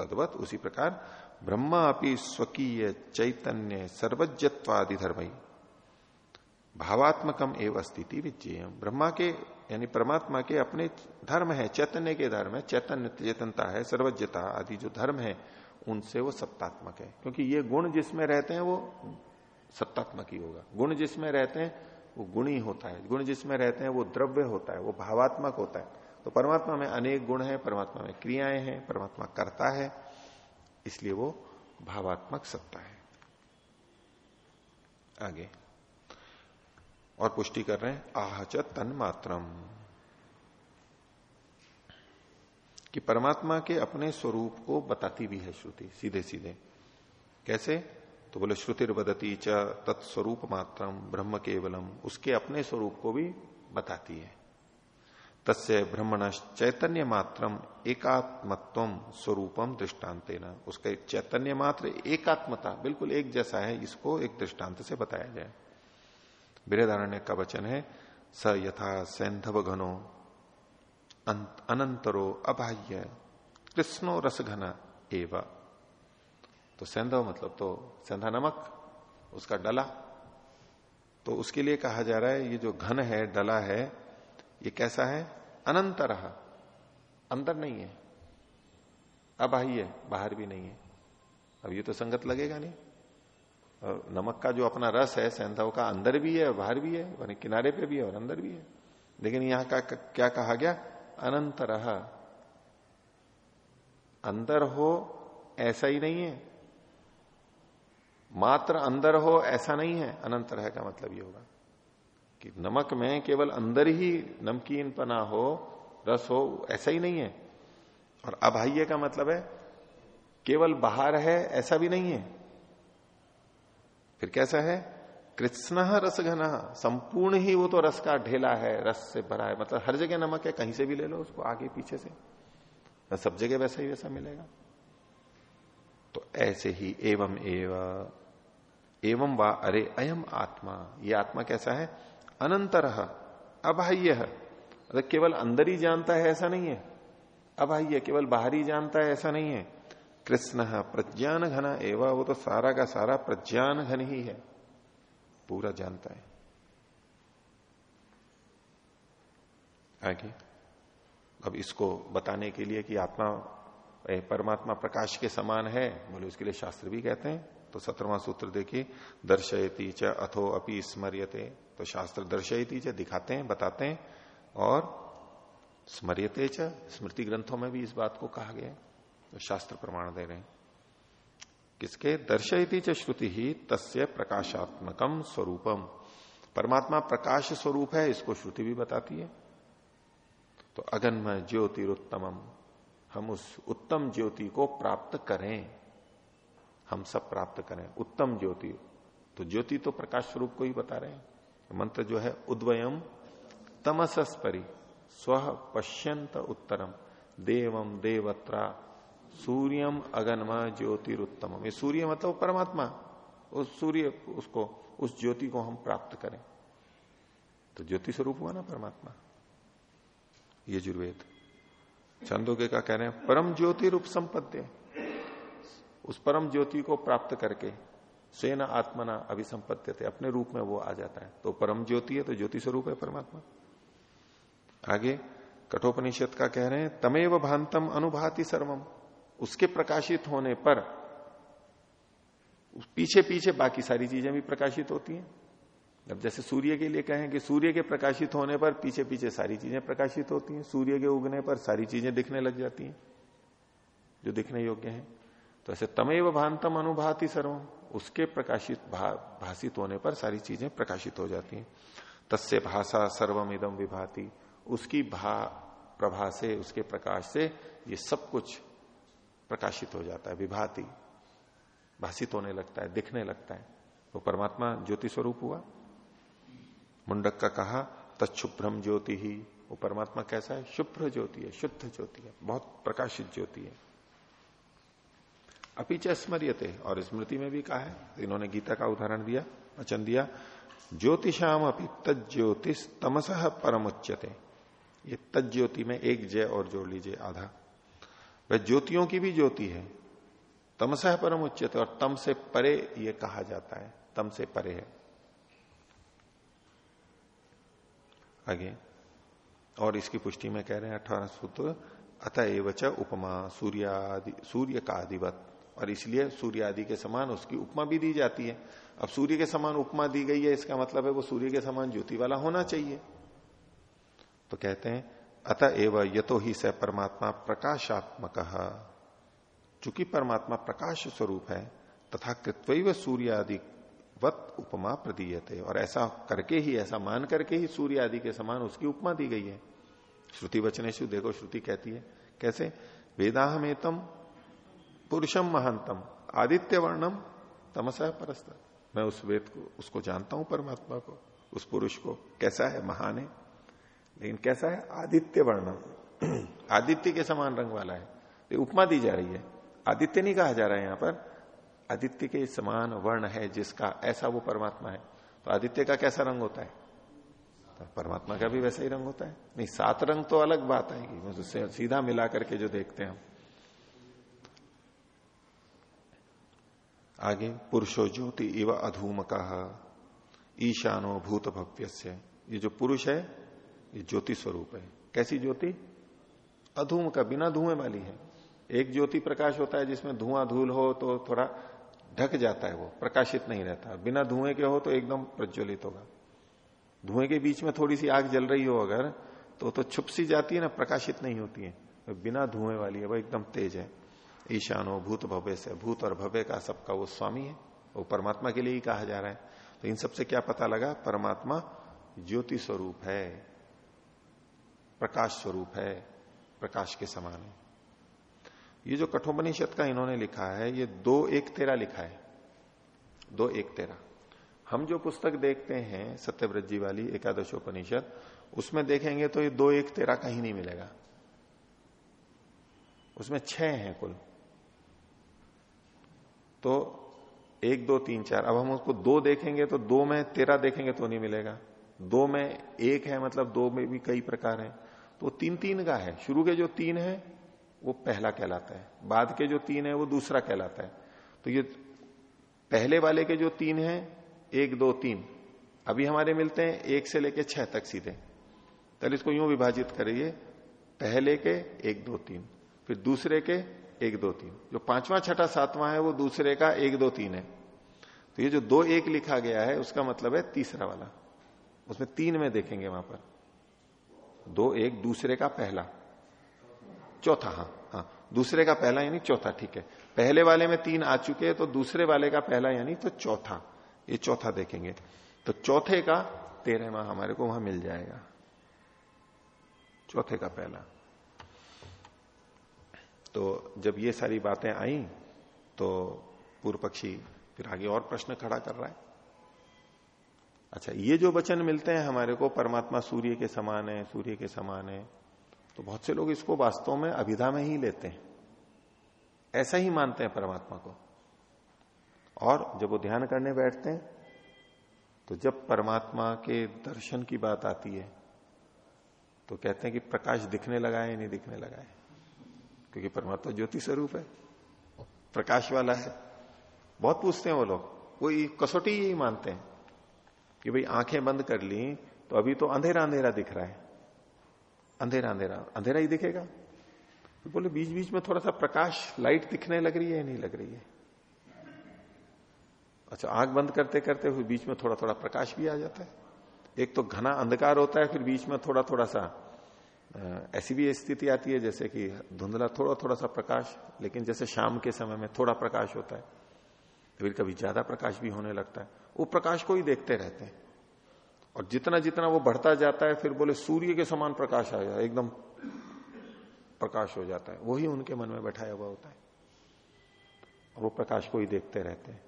तद्वत उसी प्रकार ब्रह्मा अपनी स्वकीय चैतन्य सर्वज्ञत्वादि धर्म भावात्मकम एवं स्थिति विजय ब्रह्मा के, यानी परमात्मा के अपने धर्म है, चैतन्य के धर्म है, चैतन्य, चेतनता है, सर्वज्ञता आदि जो धर्म है, उनसे वो सत्तात्मक है। क्योंकि ये गुण जिसमें रहते हैं, वो सत्तात्मक ही होगा। गुण जिसमें रहते हैं, वो गुणी होता है। गुण जिसमें रहते हैं, वो द्रव्य होता है, वो भावात्मक होता है। तो परमात्मा में अनेक गुण है, परमात्मा में क्रियाएँ हैं, परमात्मा करता है, इसलिए वो भावात्मक सत्ता है। आगे। और पुष्टि कर रहे हैं आहच तन मात्रम कि परमात्मा के अपने स्वरूप को बताती भी है श्रुति सीधे सीधे कैसे? तो बोले श्रुतिर बदती च तत्स्वरूप मात्रम ब्रह्म केवलम, उसके अपने स्वरूप को भी बताती है। तस्य ब्रह्मण चैतन्य मात्रम एकात्मत्व स्वरूपम दृष्टांत उसका चैतन्य मात्र एकात्मता बिल्कुल एक जैसा है, इसको एक दृष्टांत से बताया जाए। बृहदारण्य का वचन है, स यथा सैंधव घनो अनंतरो अबाह्य कृष्णो रस घना एवं। तो सैंधव मतलब तो सेंधा नमक, उसका डला। तो उसके लिए कहा जा रहा है, ये जो घन है, डला है ये कैसा है? अनंतर। अंदर नहीं है। अब है बाहर भी नहीं है। अब ये तो संगत लगेगा नहीं। और नमक का जो अपना रस है सेंधव का अंदर भी है बाहर भी है किनारे पे भी है और अंदर भी है। लेकिन यहाँ का क्या कहा गया? अनंतर। अंदर हो, ऐसा ही नहीं है। मात्र अंदर हो, ऐसा नहीं है। अनंत रह का मतलब ये होगा। कि नमक में केवल अंदर ही नमकीन पना हो, रस हो, ऐसा ही नहीं है। और अबाह्य का मतलब है, केवल बाहर है, ऐसा भी नहीं है। फिर कैसा है? कृष्ण रस घना संपूर्ण ही वो तो रस का ढेला है, रस से भरा है। मतलब हर जगह नमक है, कहीं से भी ले लो उसको, आगे पीछे से। सब जगह वैसा ही वैसा मिलेगा। तो ऐसे ही एवं एवं एवं वा अरे अयम आत्मा, ये आत्मा कैसा है? अनंतर, अबाह्य। मतलब केवल अंदर ही जानता है, ऐसा नहीं है। अबाह्य, केवल बाहर ही जानता है, ऐसा नहीं है। कृष्ण, प्रज्ञान घन, एवं, वो तो सारा का सारा प्रज्ञान घन ही है। पूरा जानता है। आगे। अब इसको बताने के लिए कि आत्मा परमात्मा प्रकाश के समान है, बोले उसके लिए शास्त्र भी कहते हैं। तो सत्रवा सूत्र देखिए, दर्शयती च अथो अपि स्मरियते। तो शास्त्र दर्शयती च, दिखाते हैं, बताते हैं, और स्मरियते च, स्मृति ग्रंथों में भी इस बात को कहा गया तो शास्त्र प्रमाण दे रहे हैं। किसके? दर्शयती च श्रुति ही, तस्य प्रकाशात्मकम स्वरूपम परमात्मा प्रकाश स्वरूप है, इसको श्रुति भी बताती है। तो अगन्म ज्योतिरुत्तमम। हम उस उत्तम ज्योति को प्राप्त करें। हम सब प्राप्त करें। उत्तम ज्योति। तो ज्योति तो प्रकाश स्वरूप को ही बता रहे हैं। मंत्र जो है उद्वयम तमसस्परी, स्व पश्यंत उत्तरम देवम देवत्रा सूर्यम अगन्म ज्योतिरुत्तम ये सूर्य मतलब परमात्मा। उस सूर्य उसको, उस ज्योति को हम प्राप्त करें। तो ज्योति स्वरूप हुआ ना परमात्मा। ये जुर्वेद। छंदोगे का कह रहे हैं, परम ज्योति रूप संपत्ति। उस परम ज्योति को प्राप्त करके स्वयं आत्मना अभिसंपत्ति थे, अपने रूप में वो आ जाता है। तो परम ज्योति है तो ज्योति स्वरूप है परमात्मा। आगे, कठोपनिषद का कह रहे हैं, तमेव भांतम अनुभाति सर्वम। उसके प्रकाशित होने पर पीछे पीछे बाकी सारी चीज़ें भी प्रकाशित होती हैं। अब जैसे सूर्य के लिए कहें कि सूर्य के प्रकाशित होने पर पीछे पीछे सारी चीज़ें प्रकाशित होती हैं सूर्य के उगने पर सारी चीज़ें दिखने लग जाती हैं जो दिखने योग्य है। तो ऐसे तमेव भांतम अनुभाति सर्वम उसके प्रकाशित भा, भाषित होने पर सारी चीज़ें प्रकाशित हो जाती हैं। तस्य भाषा सर्वम इदम विभाति उसकी भा प्रभा से उसके प्रकाश से ये सब कुछ प्रकाशित हो जाता है विभाति भाषित होने लगता है दिखने लगता है। वो परमात्मा ज्योति स्वरूप हुआ। मुंडक का कहा, तत्शुभ्रम ज्योति ही। वो परमात्मा कैसा है? शुभ्र ज्योति है, शुद्ध ज्योति है, बहुत प्रकाशित ज्योति है। अपिच स्मरियते, और स्मृति में भी कहा है, इन्होंने गीता का उदाहरण दिया, वचन दिया ज्योतिषाम अपनी तज्योतिष तमस परम ये तज्योति में एक जय और जोड़ लीजिए, आधा। वह ज्योतियों की भी ज्योति है। तमसह परम उच्चते और तम से परे ये कहा जाता है, तम से परे है। आगे। और इसकी पुष्टि में कह रहे हैं अठारह सूत्र अतएव च उपमा सूर्य सूर्य का अधिवत और इसलिए सूर्य आदि के समान उसकी उपमा भी दी जाती है। अब सूर्य के समान उपमा दी गई है, इसका मतलब है वो सूर्य के समान ज्योति वाला होना चाहिए। तो कहते हैं अतएव यतो ही स परमात्मा प्रकाशात्मक। चूँकि परमात्मा प्रकाश स्वरूप है, तथा कृत्व सूर्य आदि वत उपमा प्रदीयते और ऐसा करके ही, ऐसा मान करके ही सूर्य आदि के समान उसकी उपमा दी गई है। श्रुति वचनेशु देखो, श्रुति कहती है, कैसे? वेदाहमेतम पुरुषम महानतम आदित्य वर्णम तमसा परस्त। मैं उस वेद को, उसको जानता हूँ, परमात्मा को, उस पुरुष को, कैसा है, महान है। लेकिन कैसा है? आदित्य वर्णम आदित्य के समान रंग वाला है। उपमा दी जा रही है। आदित्य नहीं कहा जा रहा है यहाँ पर। आदित्य के समान वर्ण है जिसका ऐसा वो परमात्मा है। तो आदित्य का कैसा रंग होता है? तो परमात्मा का भी वैसा ही रंग होता है। नहीं, सात रंग तो अलग बात आएगी सीधा मिला करके जो देखते हैं हम। आगे, पुरुषो ज्योति इव अधूम कहा ईशानो भूत भव्य ये जो पुरुष है, ये ज्योति स्वरूप है। कैसी ज्योति? अधूम का, बिना धुएँ वाली है। एक ज्योति प्रकाश होता है जिसमें धुआँ धूल हो तो थोड़ा ढक जाता है वो, प्रकाशित नहीं रहता। बिना धुएँ के हो तो एकदम प्रज्वलित होगा। धुएँ के बीच में थोड़ी सी आग जल रही हो अगर तो तो छुप सी जाती है ना, प्रकाशित नहीं होती है। तो बिना धुएँ वाली है, वो एकदम तेज है। ईशानो भूत भव्य से, भूत और भव्य का सबका वो स्वामी है। वो परमात्मा के लिए ही कहा जा रहा है। तो इन सबसे क्या पता लगा? परमात्मा ज्योति स्वरूप है, प्रकाश स्वरूप है, प्रकाश के समान है। ये जो कठोपनिषद का इन्होंने लिखा है, ये दो एक तेरा लिखा है। दो एक तेरा। हम जो पुस्तक देखते हैं सत्यव्रत जी वाली एकादशोपनिषद, उसमें देखेंगे तो ये दो एक तेरा कहीं नहीं मिलेगा। उसमें छह हैं कुल। तो एक, दो, तीन, चार। अब हम उसको दो देखेंगे तो दो में तेरह देखेंगे तो नहीं मिलेगा। दो में एक है मतलब दो में भी कई प्रकार है। तो तीन तीन का है। शुरू के जो तीन है वो पहला कहलाता है। बाद के जो तीन है, वो दूसरा कहलाता है। तो ये पहले वाले के जो तीन है, एक, दो, तीन। अभी हमारे मिलते हैं, एक से लेके छह तक सीधे। तो इसको यूँ विभाजित करिए, पहले के एक, दो, तीन। फिर दूसरे के एक, दो, तीन। जो पांचवा, छठा, सातवां है, वो दूसरे का एक, दो, तीन है। तो ये जो दो, एक लिखा गया है, उसका मतलब है तीसरा वाला। उसमें तीन में देखेंगे वहाँ पर। दो, एक, दूसरे का पहला। चौथा हाँ हाँ दूसरे का पहला यानी चौथा, ठीक है। पहले वाले में तीन आ चुके हैं तो दूसरे वाले का पहला यानी तो चौथा, ये चौथा देखेंगे। तो चौथे का, तेरहवा हमारे को वहाँ मिल जाएगा। चौथे का पहला। तो जब ये सारी बातें आई तो पूर्व पक्षी फिर आगे और प्रश्न खड़ा कर रहा है। अच्छा ये जो वचन मिलते हैं हमारे को, परमात्मा सूर्य के समान है, सूर्य के समान है तो बहुत से लोग इसको वास्तव में अभिधा में ही लेते हैं। ऐसा ही मानते हैं परमात्मा को। और जब वो ध्यान करने बैठते हैं तो जब परमात्मा के दर्शन की बात आती है तो कहते हैं कि प्रकाश दिखने लगा है नहीं दिखने लगा है? क्योंकि परमात्मा ज्योति स्वरूप है, प्रकाश वाला है। बहुत पूछते हैं वो लोग। वो कसौटी यही मानते हैं कि भाई आँखें बंद कर ली तो अभी तो अंधेरा अंधेरा दिख रहा है। अंधेरा अंधेरा। अंधेरा ही दिखेगा। तो बोले बीच बीच में थोड़ा सा प्रकाश, लाइट दिखने लग रही है, नहीं लग रही है? अच्छा आँख बंद करते करते फिर बीच में थोड़ा थोड़ा प्रकाश भी आ जाता है। एक तो घना अंधकार होता है, फिर बीच में थोड़ा थोड़ा सा ऐसी भी स्थिति आती है, जैसे कि धुंधला थोड़ा थोड़ा सा प्रकाश, लेकिन जैसे शाम के समय में थोड़ा प्रकाश होता है फिर कभी ज़्यादा प्रकाश भी होने लगता है। वो प्रकाश को ही देखते रहते हैं। और जितना जितना वो बढ़ता जाता है, फिर बोले, सूर्य के समान प्रकाश आ जाए एकदम प्रकाश हो जाता है। वही उनके मन में बैठाया हुआ होता है। और वो प्रकाश को ही देखते रहते हैं।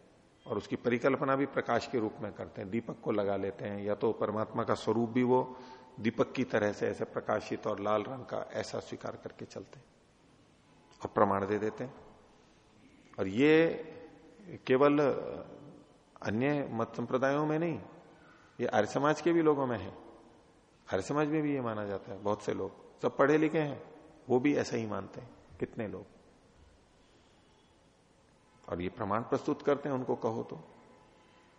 और उसकी परिकल्पना भी प्रकाश के रूप में करते हैं। दीपक को लगा लेते हैं, या तो परमात्मा का स्वरूप भी वो दीपक की तरह से ऐसे प्रकाशित और लाल रंग का ऐसा स्वीकार करके चलते हैं। और प्रमाण दे देते हैं। और ये केवल अन्य मत संप्रदायों में नहीं ये आर्य समाज के भी लोगों में है। आर्य समाज में भी ये माना जाता है, बहुत से लोग। सब पढ़े लिखे हैं, वो भी ऐसा ही मानते हैं, कितने लोग। और ये प्रमाण प्रस्तुत करते हैं, उनको कहो तो।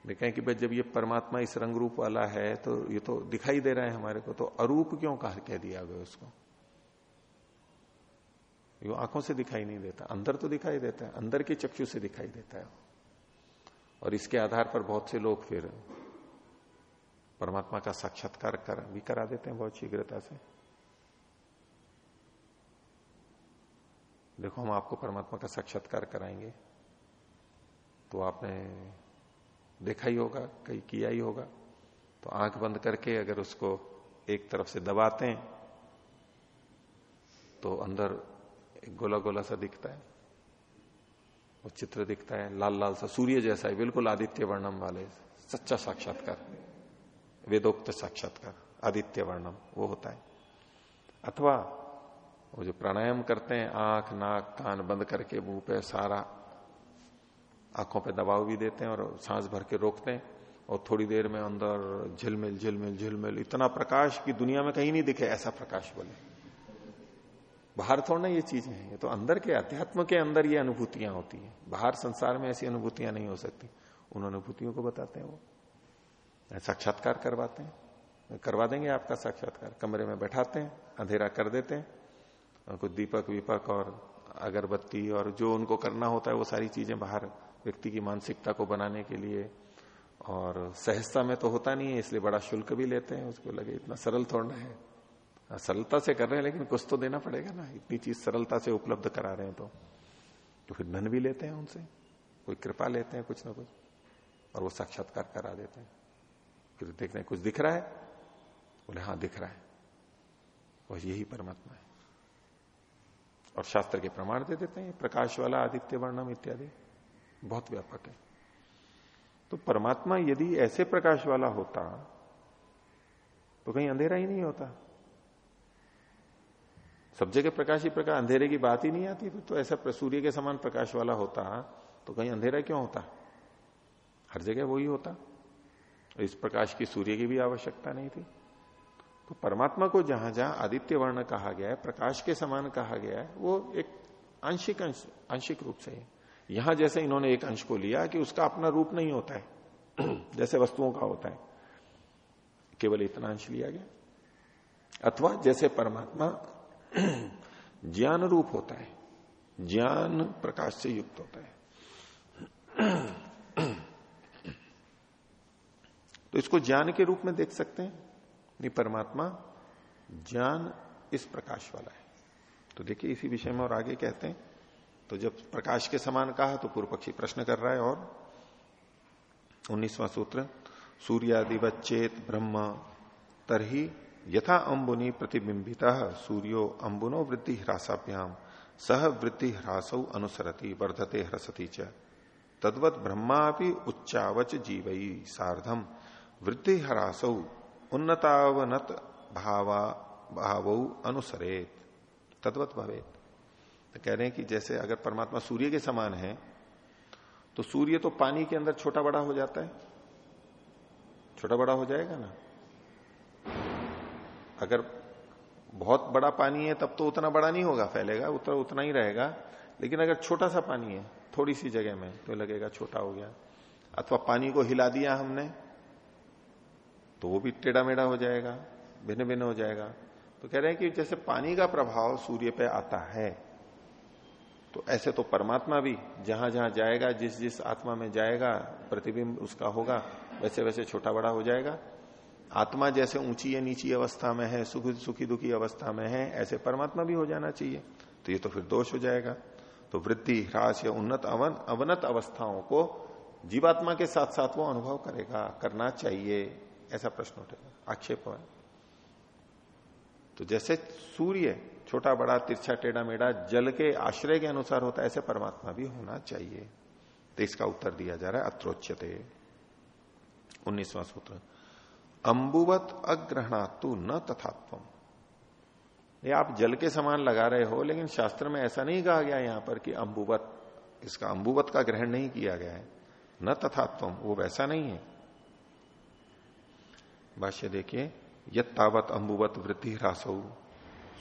देखें कि भाई, जब ये परमात्मा इस रंग रूप वाला है तो ये तो दिखाई दे रहा है हमारे को तो अरूप क्यों कहा, कह दिया गया उसको? ये आँखों से दिखाई नहीं देता, अंदर तो दिखाई देता है, अंदर के चक्षु से दिखाई देता है। और इसके आधार पर बहुत से लोग फिर परमात्मा का साक्षात्कार कर, भी करा देते हैं बहुत शीघ्रता से। देखो, हम आपको परमात्मा का साक्षात्कार कराएँगे। तो आपने देखा ही होगा कहीं किया ही होगा। तो आँख बंद करके अगर उसको एक तरफ़ से दबाते हैं तो अंदर एक गोला गोला सा दिखता है। वो चित्र दिखता है लाल लाल सा, सूर्य जैसा है, बिल्कुल आदित्य वर्णम वाले, सच्चा साक्षात्कार। वेदोक्त साक्षात्कार आदित्य वर्णम वो होता है। अथवा वो जो प्राणायाम करते हैं, आँख, नाक, कान बंद करके, मुँह पे सारा आँखों पे दबाव भी देते हैं और सांस भर के रोकते हैं और थोड़ी देर में अंदर झिलमिल झिलमिल झिलमिल, इतना प्रकाश की दुनिया में कहीं नहीं दिखे ऐसा प्रकाश बोले। बाहर थोड़ा ये चीज़ें हैं ये तो अंदर के, अध्यात्म के अंदर ये अनुभूतियाँ होती हैं। बाहर संसार में ऐसी अनुभूतियाँ नहीं हो सकती। उन अनुभूतियों को बताते हैं वो। साक्षात्कार करवाते हैं। करवा देंगे आपका साक्षात्कार। कमरे में बैठाते हैं अंधेरा कर देते हैं। और कुछ दीपक विपक और अगरबत्ती और जो उनको करना होता है वो सारी चीज़ें बाहर व्यक्ति की मानसिकता को बनाने के लिए। और सहजता में तो होता नहीं है इसलिए बड़ा शुल्क भी लेते हैं। उसको लगे इतना सरल थोड़ा है। हाँ, सरलता से कर रहे हैं लेकिन कुछ तो देना पड़ेगा ना। इतनी चीज़ सरलता से उपलब्ध करा रहे हैं तो। तो फिर धन भी लेते हैं उनसे। कोई कृपा लेते हैं कुछ ना कुछ। और वो साक्षात्कार करा देते हैं। फिर देखते हैं, कुछ दिख रहा है? बोले हाँ दिख रहा है। और यही परमात्मा है। और शास्त्र के प्रमाण दे देते हैं प्रकाश वाला आदित्य, वर्णम इत्यादि। बहुत व्यापक है। तो परमात्मा यदि ऐसे प्रकाश वाला होता तो कहीं अंधेरा ही नहीं होता। सब जगह प्रकाश ही प्रकाश, अंधेरे की बात ही नहीं आती। तो ऐसा सूर्य के समान प्रकाश वाला होता तो कहीं अंधेरा क्यों होता? हर जगह वही होता। इस प्रकाश की सूर्य की भी आवश्यकता नहीं थी। तो परमात्मा को जहाँ जहाँ आदित्य वर्ण कहा गया है, प्रकाश के समान कहा गया है, वो एक आंशिक आंशिक रूप से है। यहाँ जैसे इन्होंने एक अंश को लिया कि उसका अपना रूप नहीं होता है, जैसे वस्तुओं का होता है। केवल इतना अंश लिया गया। अथवा जैसे परमात्मा ज्ञान रूप होता है, ज्ञान प्रकाश से युक्त होता है। तो इसको ज्ञान के रूप में देख सकते हैं। परमात्मा ज्ञान इस प्रकाश वाला है। तो देखिए, इसी विषय में और आगे कहते हैं। तो जब प्रकाश के समान कहा तो पूर्व पक्षी प्रश्न कर रहा है और उन्नीसवां सूत्र सूर्यादिवचेत ब्रह्म, तरही यथा अंबुनी प्रतिबिंबित, सूर्यो अंबुनो वृद्धि ह्रासाभ्याम सह वृद्धि ह्रासौ अनुसरती, वर्धते ह्रसती च। तद्वत ब्रह्मा भी उच्चावच जीवई सार्धम। वृद्धि ह्रासौ उन्नतावनत भावा, भाव अनुसरेत। तद्वत भवेत। तो कह रहे हैं कि जैसे अगर परमात्मा सूर्य के समान है तो सूर्य तो पानी के अंदर छोटा बड़ा हो जाता है। छोटा बड़ा हो जाएगा ना? अगर बहुत बड़ा पानी है, तब तो उतना बड़ा नहीं होगा, फैलेगा, उतना उतना ही रहेगा। लेकिन अगर छोटा सा पानी है, थोड़ी सी जगह में तो लगेगा छोटा हो गया। अथवा पानी को हिला दिया हमने तो वो भी टेढ़ा मेढ़ा हो जाएगा भिन्न भिन्न हो जाएगा। तो कह रहे हैं कि जैसे पानी का प्रभाव सूर्य पे आता है तो ऐसे तो परमात्मा भी जहाँ जहाँ जाएगा जिस जिस आत्मा में जाएगा, प्रतिबिंब उसका होगा वैसे वैसे छोटा बड़ा हो जाएगा। आत्मा जैसे ऊँची या नीची अवस्था में है, सुख सुखी दुखी अवस्था में है, ऐसे परमात्मा भी हो जाना चाहिए। तो ये तो फिर दोष हो जाएगा। तो वृद्धि, ह्रास या उन्नत अवन अवनत अवस्थाओं को जीवात्मा के साथ साथ वो अनुभव करेगा, करना चाहिए। ऐसा प्रश्न उठेगा आक्षेप है तो जैसे सूर्य छोटा, बड़ा, तिरछा, टेढ़ा, मेढ़ा जल के आश्रय के अनुसार होता है, ऐसे परमात्मा भी होना चाहिए। तो इसका उत्तर दिया जा रहा है, अत्रोच्यते। उन्नीसवां सूत्र। अंबुवत अग्रहणातु न तथात्व ये आप जल के समान लगा रहे हो, लेकिन शास्त्र में ऐसा नहीं कहा गया यहाँ पर कि अंबुवत, इसका अंबुवत का ग्रहण नहीं किया गया है। न तथात्व वो वैसा नहीं है। भाष्य देखिए, यत्तावत अंबुवत वृद्धि ह्रास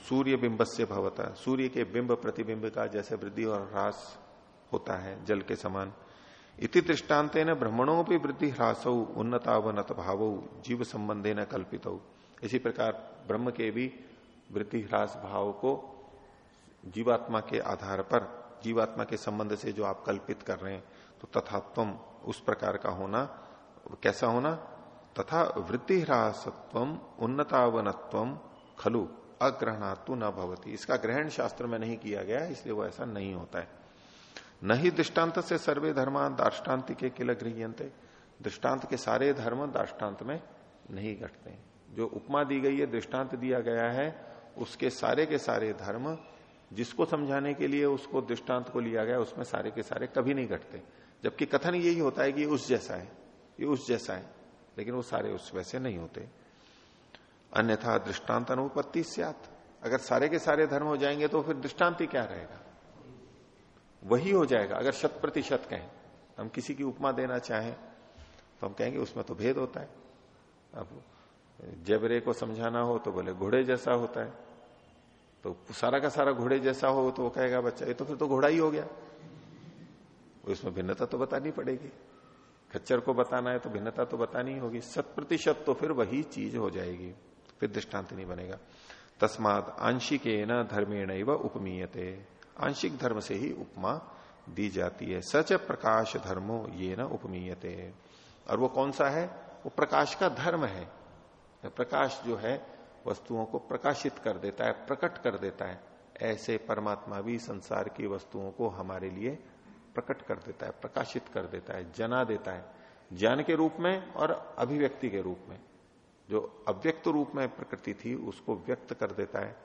सूर्य बिंब से भवता, सूर्य के बिंब प्रतिबिंब का जैसे वृद्धि और ह्रास होता है, जल के समान। इति दृष्टांत न ब्रह्मणों भी वृद्धि ह्रास उन्नतावनत भाव, जीव संबंधे न कल्पित। इसी प्रकार ब्रह्म के भी वृद्धि ह्रास भाव को जीवात्मा के आधार पर, जीवात्मा के संबंध से जो आप कल्पित कर रहे हैं तो तथात्म उस प्रकार का होना, कैसा होना तथा वृद्धि ह्रासत्व उन्नतावनत्व, खलु अग्रहणातु न भवती। इसका ग्रहण शास्त्र में नहीं किया गया, इसलिए वो ऐसा नहीं होता है। न ही दृष्टांत से सर्वे धर्म दाष्टान्ति के किल गृहते दृष्टांत के सारे धर्म दाष्टान्त में नहीं घटते। जो उपमा दी गई है दृष्टांत दिया गया है, उसके सारे के सारे धर्म, जिसको समझाने के लिए उसको दृष्टांत को लिया गया, उसमें सारे के सारे कभी नहीं घटते। जबकि कथन यही होता है कि उस जैसा है, ये उस जैसा है। लेकिन वो सारे उस वैसे नहीं होते। अन्यथा दृष्टांत अनुपत्ति से अगर सारे के सारे धर्म हो जाएँगे तो फिर दृष्टांत ही क्या रहेगा? वही हो जाएगा। अगर शत प्रतिशत कहें, हम किसी की उपमा देना चाहें तो हम कहेंगे उसमें तो भेद होता है। अब जबरे को समझाना हो तो बोले, घोड़े जैसा होता है। तो सारा का सारा घोड़े जैसा हो तो वो कहेगा, बच्चा, ये तो फिर तो घोड़ा ही हो गया। उसमें भिन्नता तो बतानी पड़ेगी। खच्चर को बताना है तो भिन्नता तो बतानी होगी। शत प्रतिशत तो फिर वही चीज़ हो जाएगी, फिर दृष्टांत नहीं बनेगा। तस्मात आंशिक न धर्मेण उपमीयते। आंशिक धर्म से ही उपमा दी जाती है। सच प्रकाश धर्मो ये न उपमीयते। और वो कौन सा है? वो प्रकाश का धर्म है। प्रकाश जो है, वस्तुओं को प्रकाशित कर देता है, प्रकट कर देता है। ऐसे परमात्मा भी संसार की वस्तुओं को हमारे लिए प्रकट कर देता है, प्रकाशित कर देता है, जना देता है। ज्ञान के रूप में और अभिव्यक्ति के रूप में। जो अव्यक्त रूप में प्रकृति थी, उसको व्यक्त कर देता है।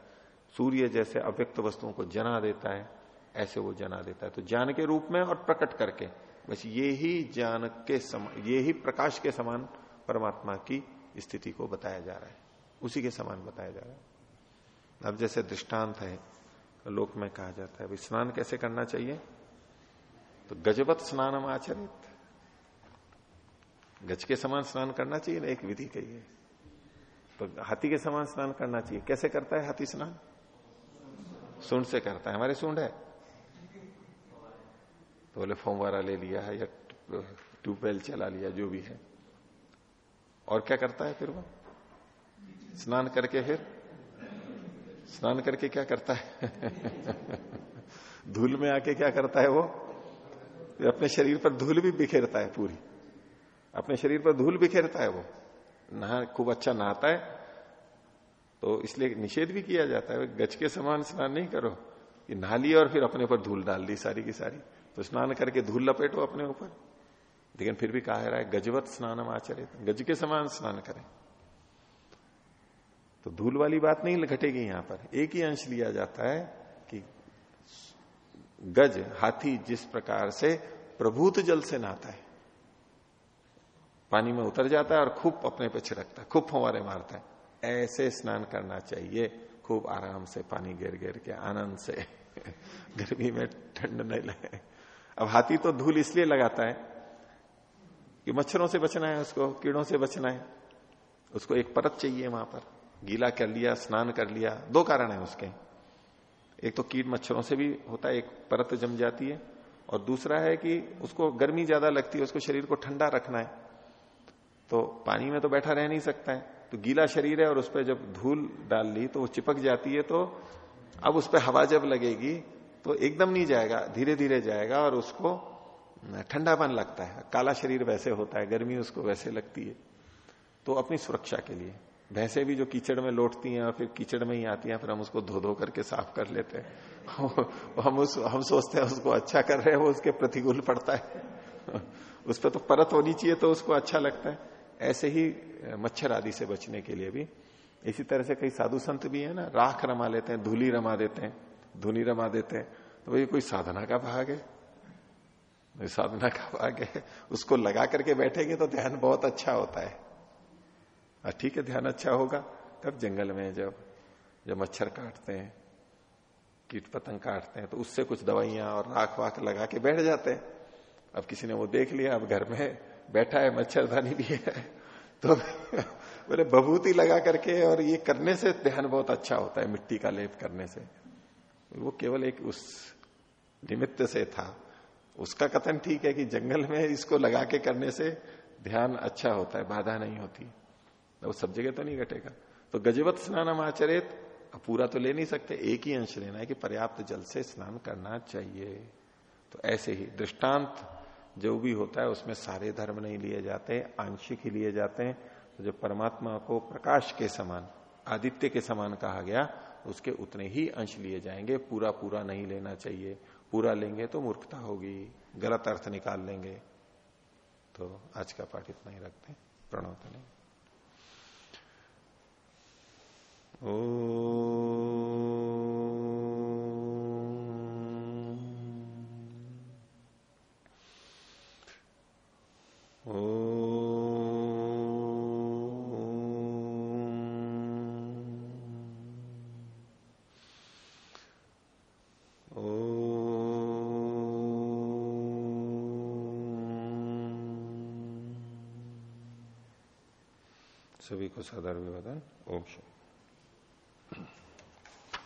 सूर्य जैसे अव्यक्त वस्तुओं को जना देता है, ऐसे वो जना देता है। तो ज्ञान के रूप में और प्रकट करके, बस ये ही ज्ञान के समान ये ही प्रकाश के समान परमात्मा की स्थिति को बताया जा रहा है। उसी के समान बताया जा रहा है। अब जैसे दृष्टांत है, लोक में कहा जाता है स्नान कैसे करना चाहिए? तो गजवत स्नान आचरित। गज के समान स्नान करना चाहिए ना, एक विधि कही है तो हाथी के समान स्नान करना चाहिए। कैसे करता है हाथी स्नान? सूंड से करता है। हमारे सूंड है। तो बोले फोमवारा ले लिया है या ट्यूबवेल चला लिया, जो भी है। और क्या करता है फिर वो? स्नान करके फिर? स्नान करके क्या करता है? धूल में आके क्या करता है वो? अपने शरीर पर धूल भी बिखेरता है पूरी। अपने शरीर पर धूल बिखेरता है वो। नहा, खूब अच्छा नहाता है तो इसलिए निषेध भी किया जाता है, गज के समान स्नान नहीं करो, कि नहा लिया और फिर अपने ऊपर धूल डाल दी सारी की सारी। तो स्नान करके धूल लपेटो अपने ऊपर। लेकिन फिर भी कहा रहा है गजवत स्नान हम आचरित, गज के समान स्नान करें। तो धूल वाली बात नहीं घटेगी यहाँ पर। एक ही अंश लिया जाता है गज, हाथी जिस प्रकार से प्रभूत जल से नहाता है, पानी में उतर जाता है और खूब अपने पे छिड़कता है, खूब फुवारे मारता है। ऐसे स्नान करना चाहिए, खूब आराम से पानी गिर गिर के, आनंद से। गर्मी में ठंड नहीं लगे। अब हाथी तो धूल इसलिए लगाता है कि मच्छरों से बचना है उसको, कीड़ों से बचना है। उसको एक परत चाहिए वहाँ पर। गीला कर लिया, स्नान कर लिया, दो कारण है उसके। एक तो कीट मच्छरों से भी होता है, एक परत जम जाती है। और दूसरा है कि उसको गर्मी ज़्यादा लगती है, उसको शरीर को ठंडा रखना है। तो पानी में तो बैठा रह नहीं सकता है। तो गीला शरीर है और उस पर जब धूल डाल ली तो वो चिपक जाती है तो अब उस पर हवा जब लगेगी तो एकदम नहीं जाएगा धीरे धीरे जाएगा और उसको ठंडापन लगता है। काला शरीर वैसे होता है, गर्मी उसको वैसे लगती है। तो अपनी सुरक्षा के लिए। भैंसे भी जो कीचड़ में लौटती हैं और फिर कीचड़ में ही आती हैं, फिर हम उसको धो धो करके साफ़ कर लेते हैं। हम उस, हम सोचते हैं उसको अच्छा कर रहे हैं, वो उसके प्रतिकूल पड़ता है। उस पर तो परत होनी चाहिए तो उसको अच्छा लगता है। ऐसे ही मच्छर आदि से बचने के लिए भी। इसी तरह से कई साधु संत भी है ना, राख रमा लेते हैं, धूली रमा देते हैं, धुनी रमा देते हैं। तो भाई कोई साधना का भाग है? साधना का भाग है। उसको लगा करके बैठेंगे तो ध्यान बहुत अच्छा होता है। ठीक है, ध्यान अच्छा होगा। कब जंगल में जब जब मच्छर काटते हैं, कीट पतंग काटते हैं तो उससे कुछ दवाइयाँ और राख वाख लगा के बैठ जाते हैं। अब किसी ने वो देख लिया, अब घर में बैठा है मच्छरदानी भी है तो बोले बभूति लगा करके और ये करने से ध्यान बहुत अच्छा होता है, मिट्टी का लेप करने से। वो केवल एक उस निमित्त से था। उसका कथन ठीक है कि जंगल में इसको लगा के करने से ध्यान अच्छा होता है, बाधा नहीं होती। वो सब जगह तो नहीं घटेगा। तो गजवत स्नान आचरित पूरा तो ले नहीं सकते, एक ही अंश लेना है कि पर्याप्त जल से स्नान करना चाहिए। तो ऐसे ही दृष्टांत जो भी होता है, उसमें सारे धर्म नहीं लिए जाते, आंशिक ही लिए जाते हैं। तो जब परमात्मा को प्रकाश के समान, आदित्य के समान कहा गया, उसके उतने ही अंश लिए जाएँगे पूरा पूरा नहीं लेना चाहिए। पूरा लेंगे तो मूर्खता होगी, गलत अर्थ निकाल लेंगे। तो आज का पाठ इतना ही रखते हैं। प्रणव नहीं ओ सभी को साधारण विवादन ओम शांति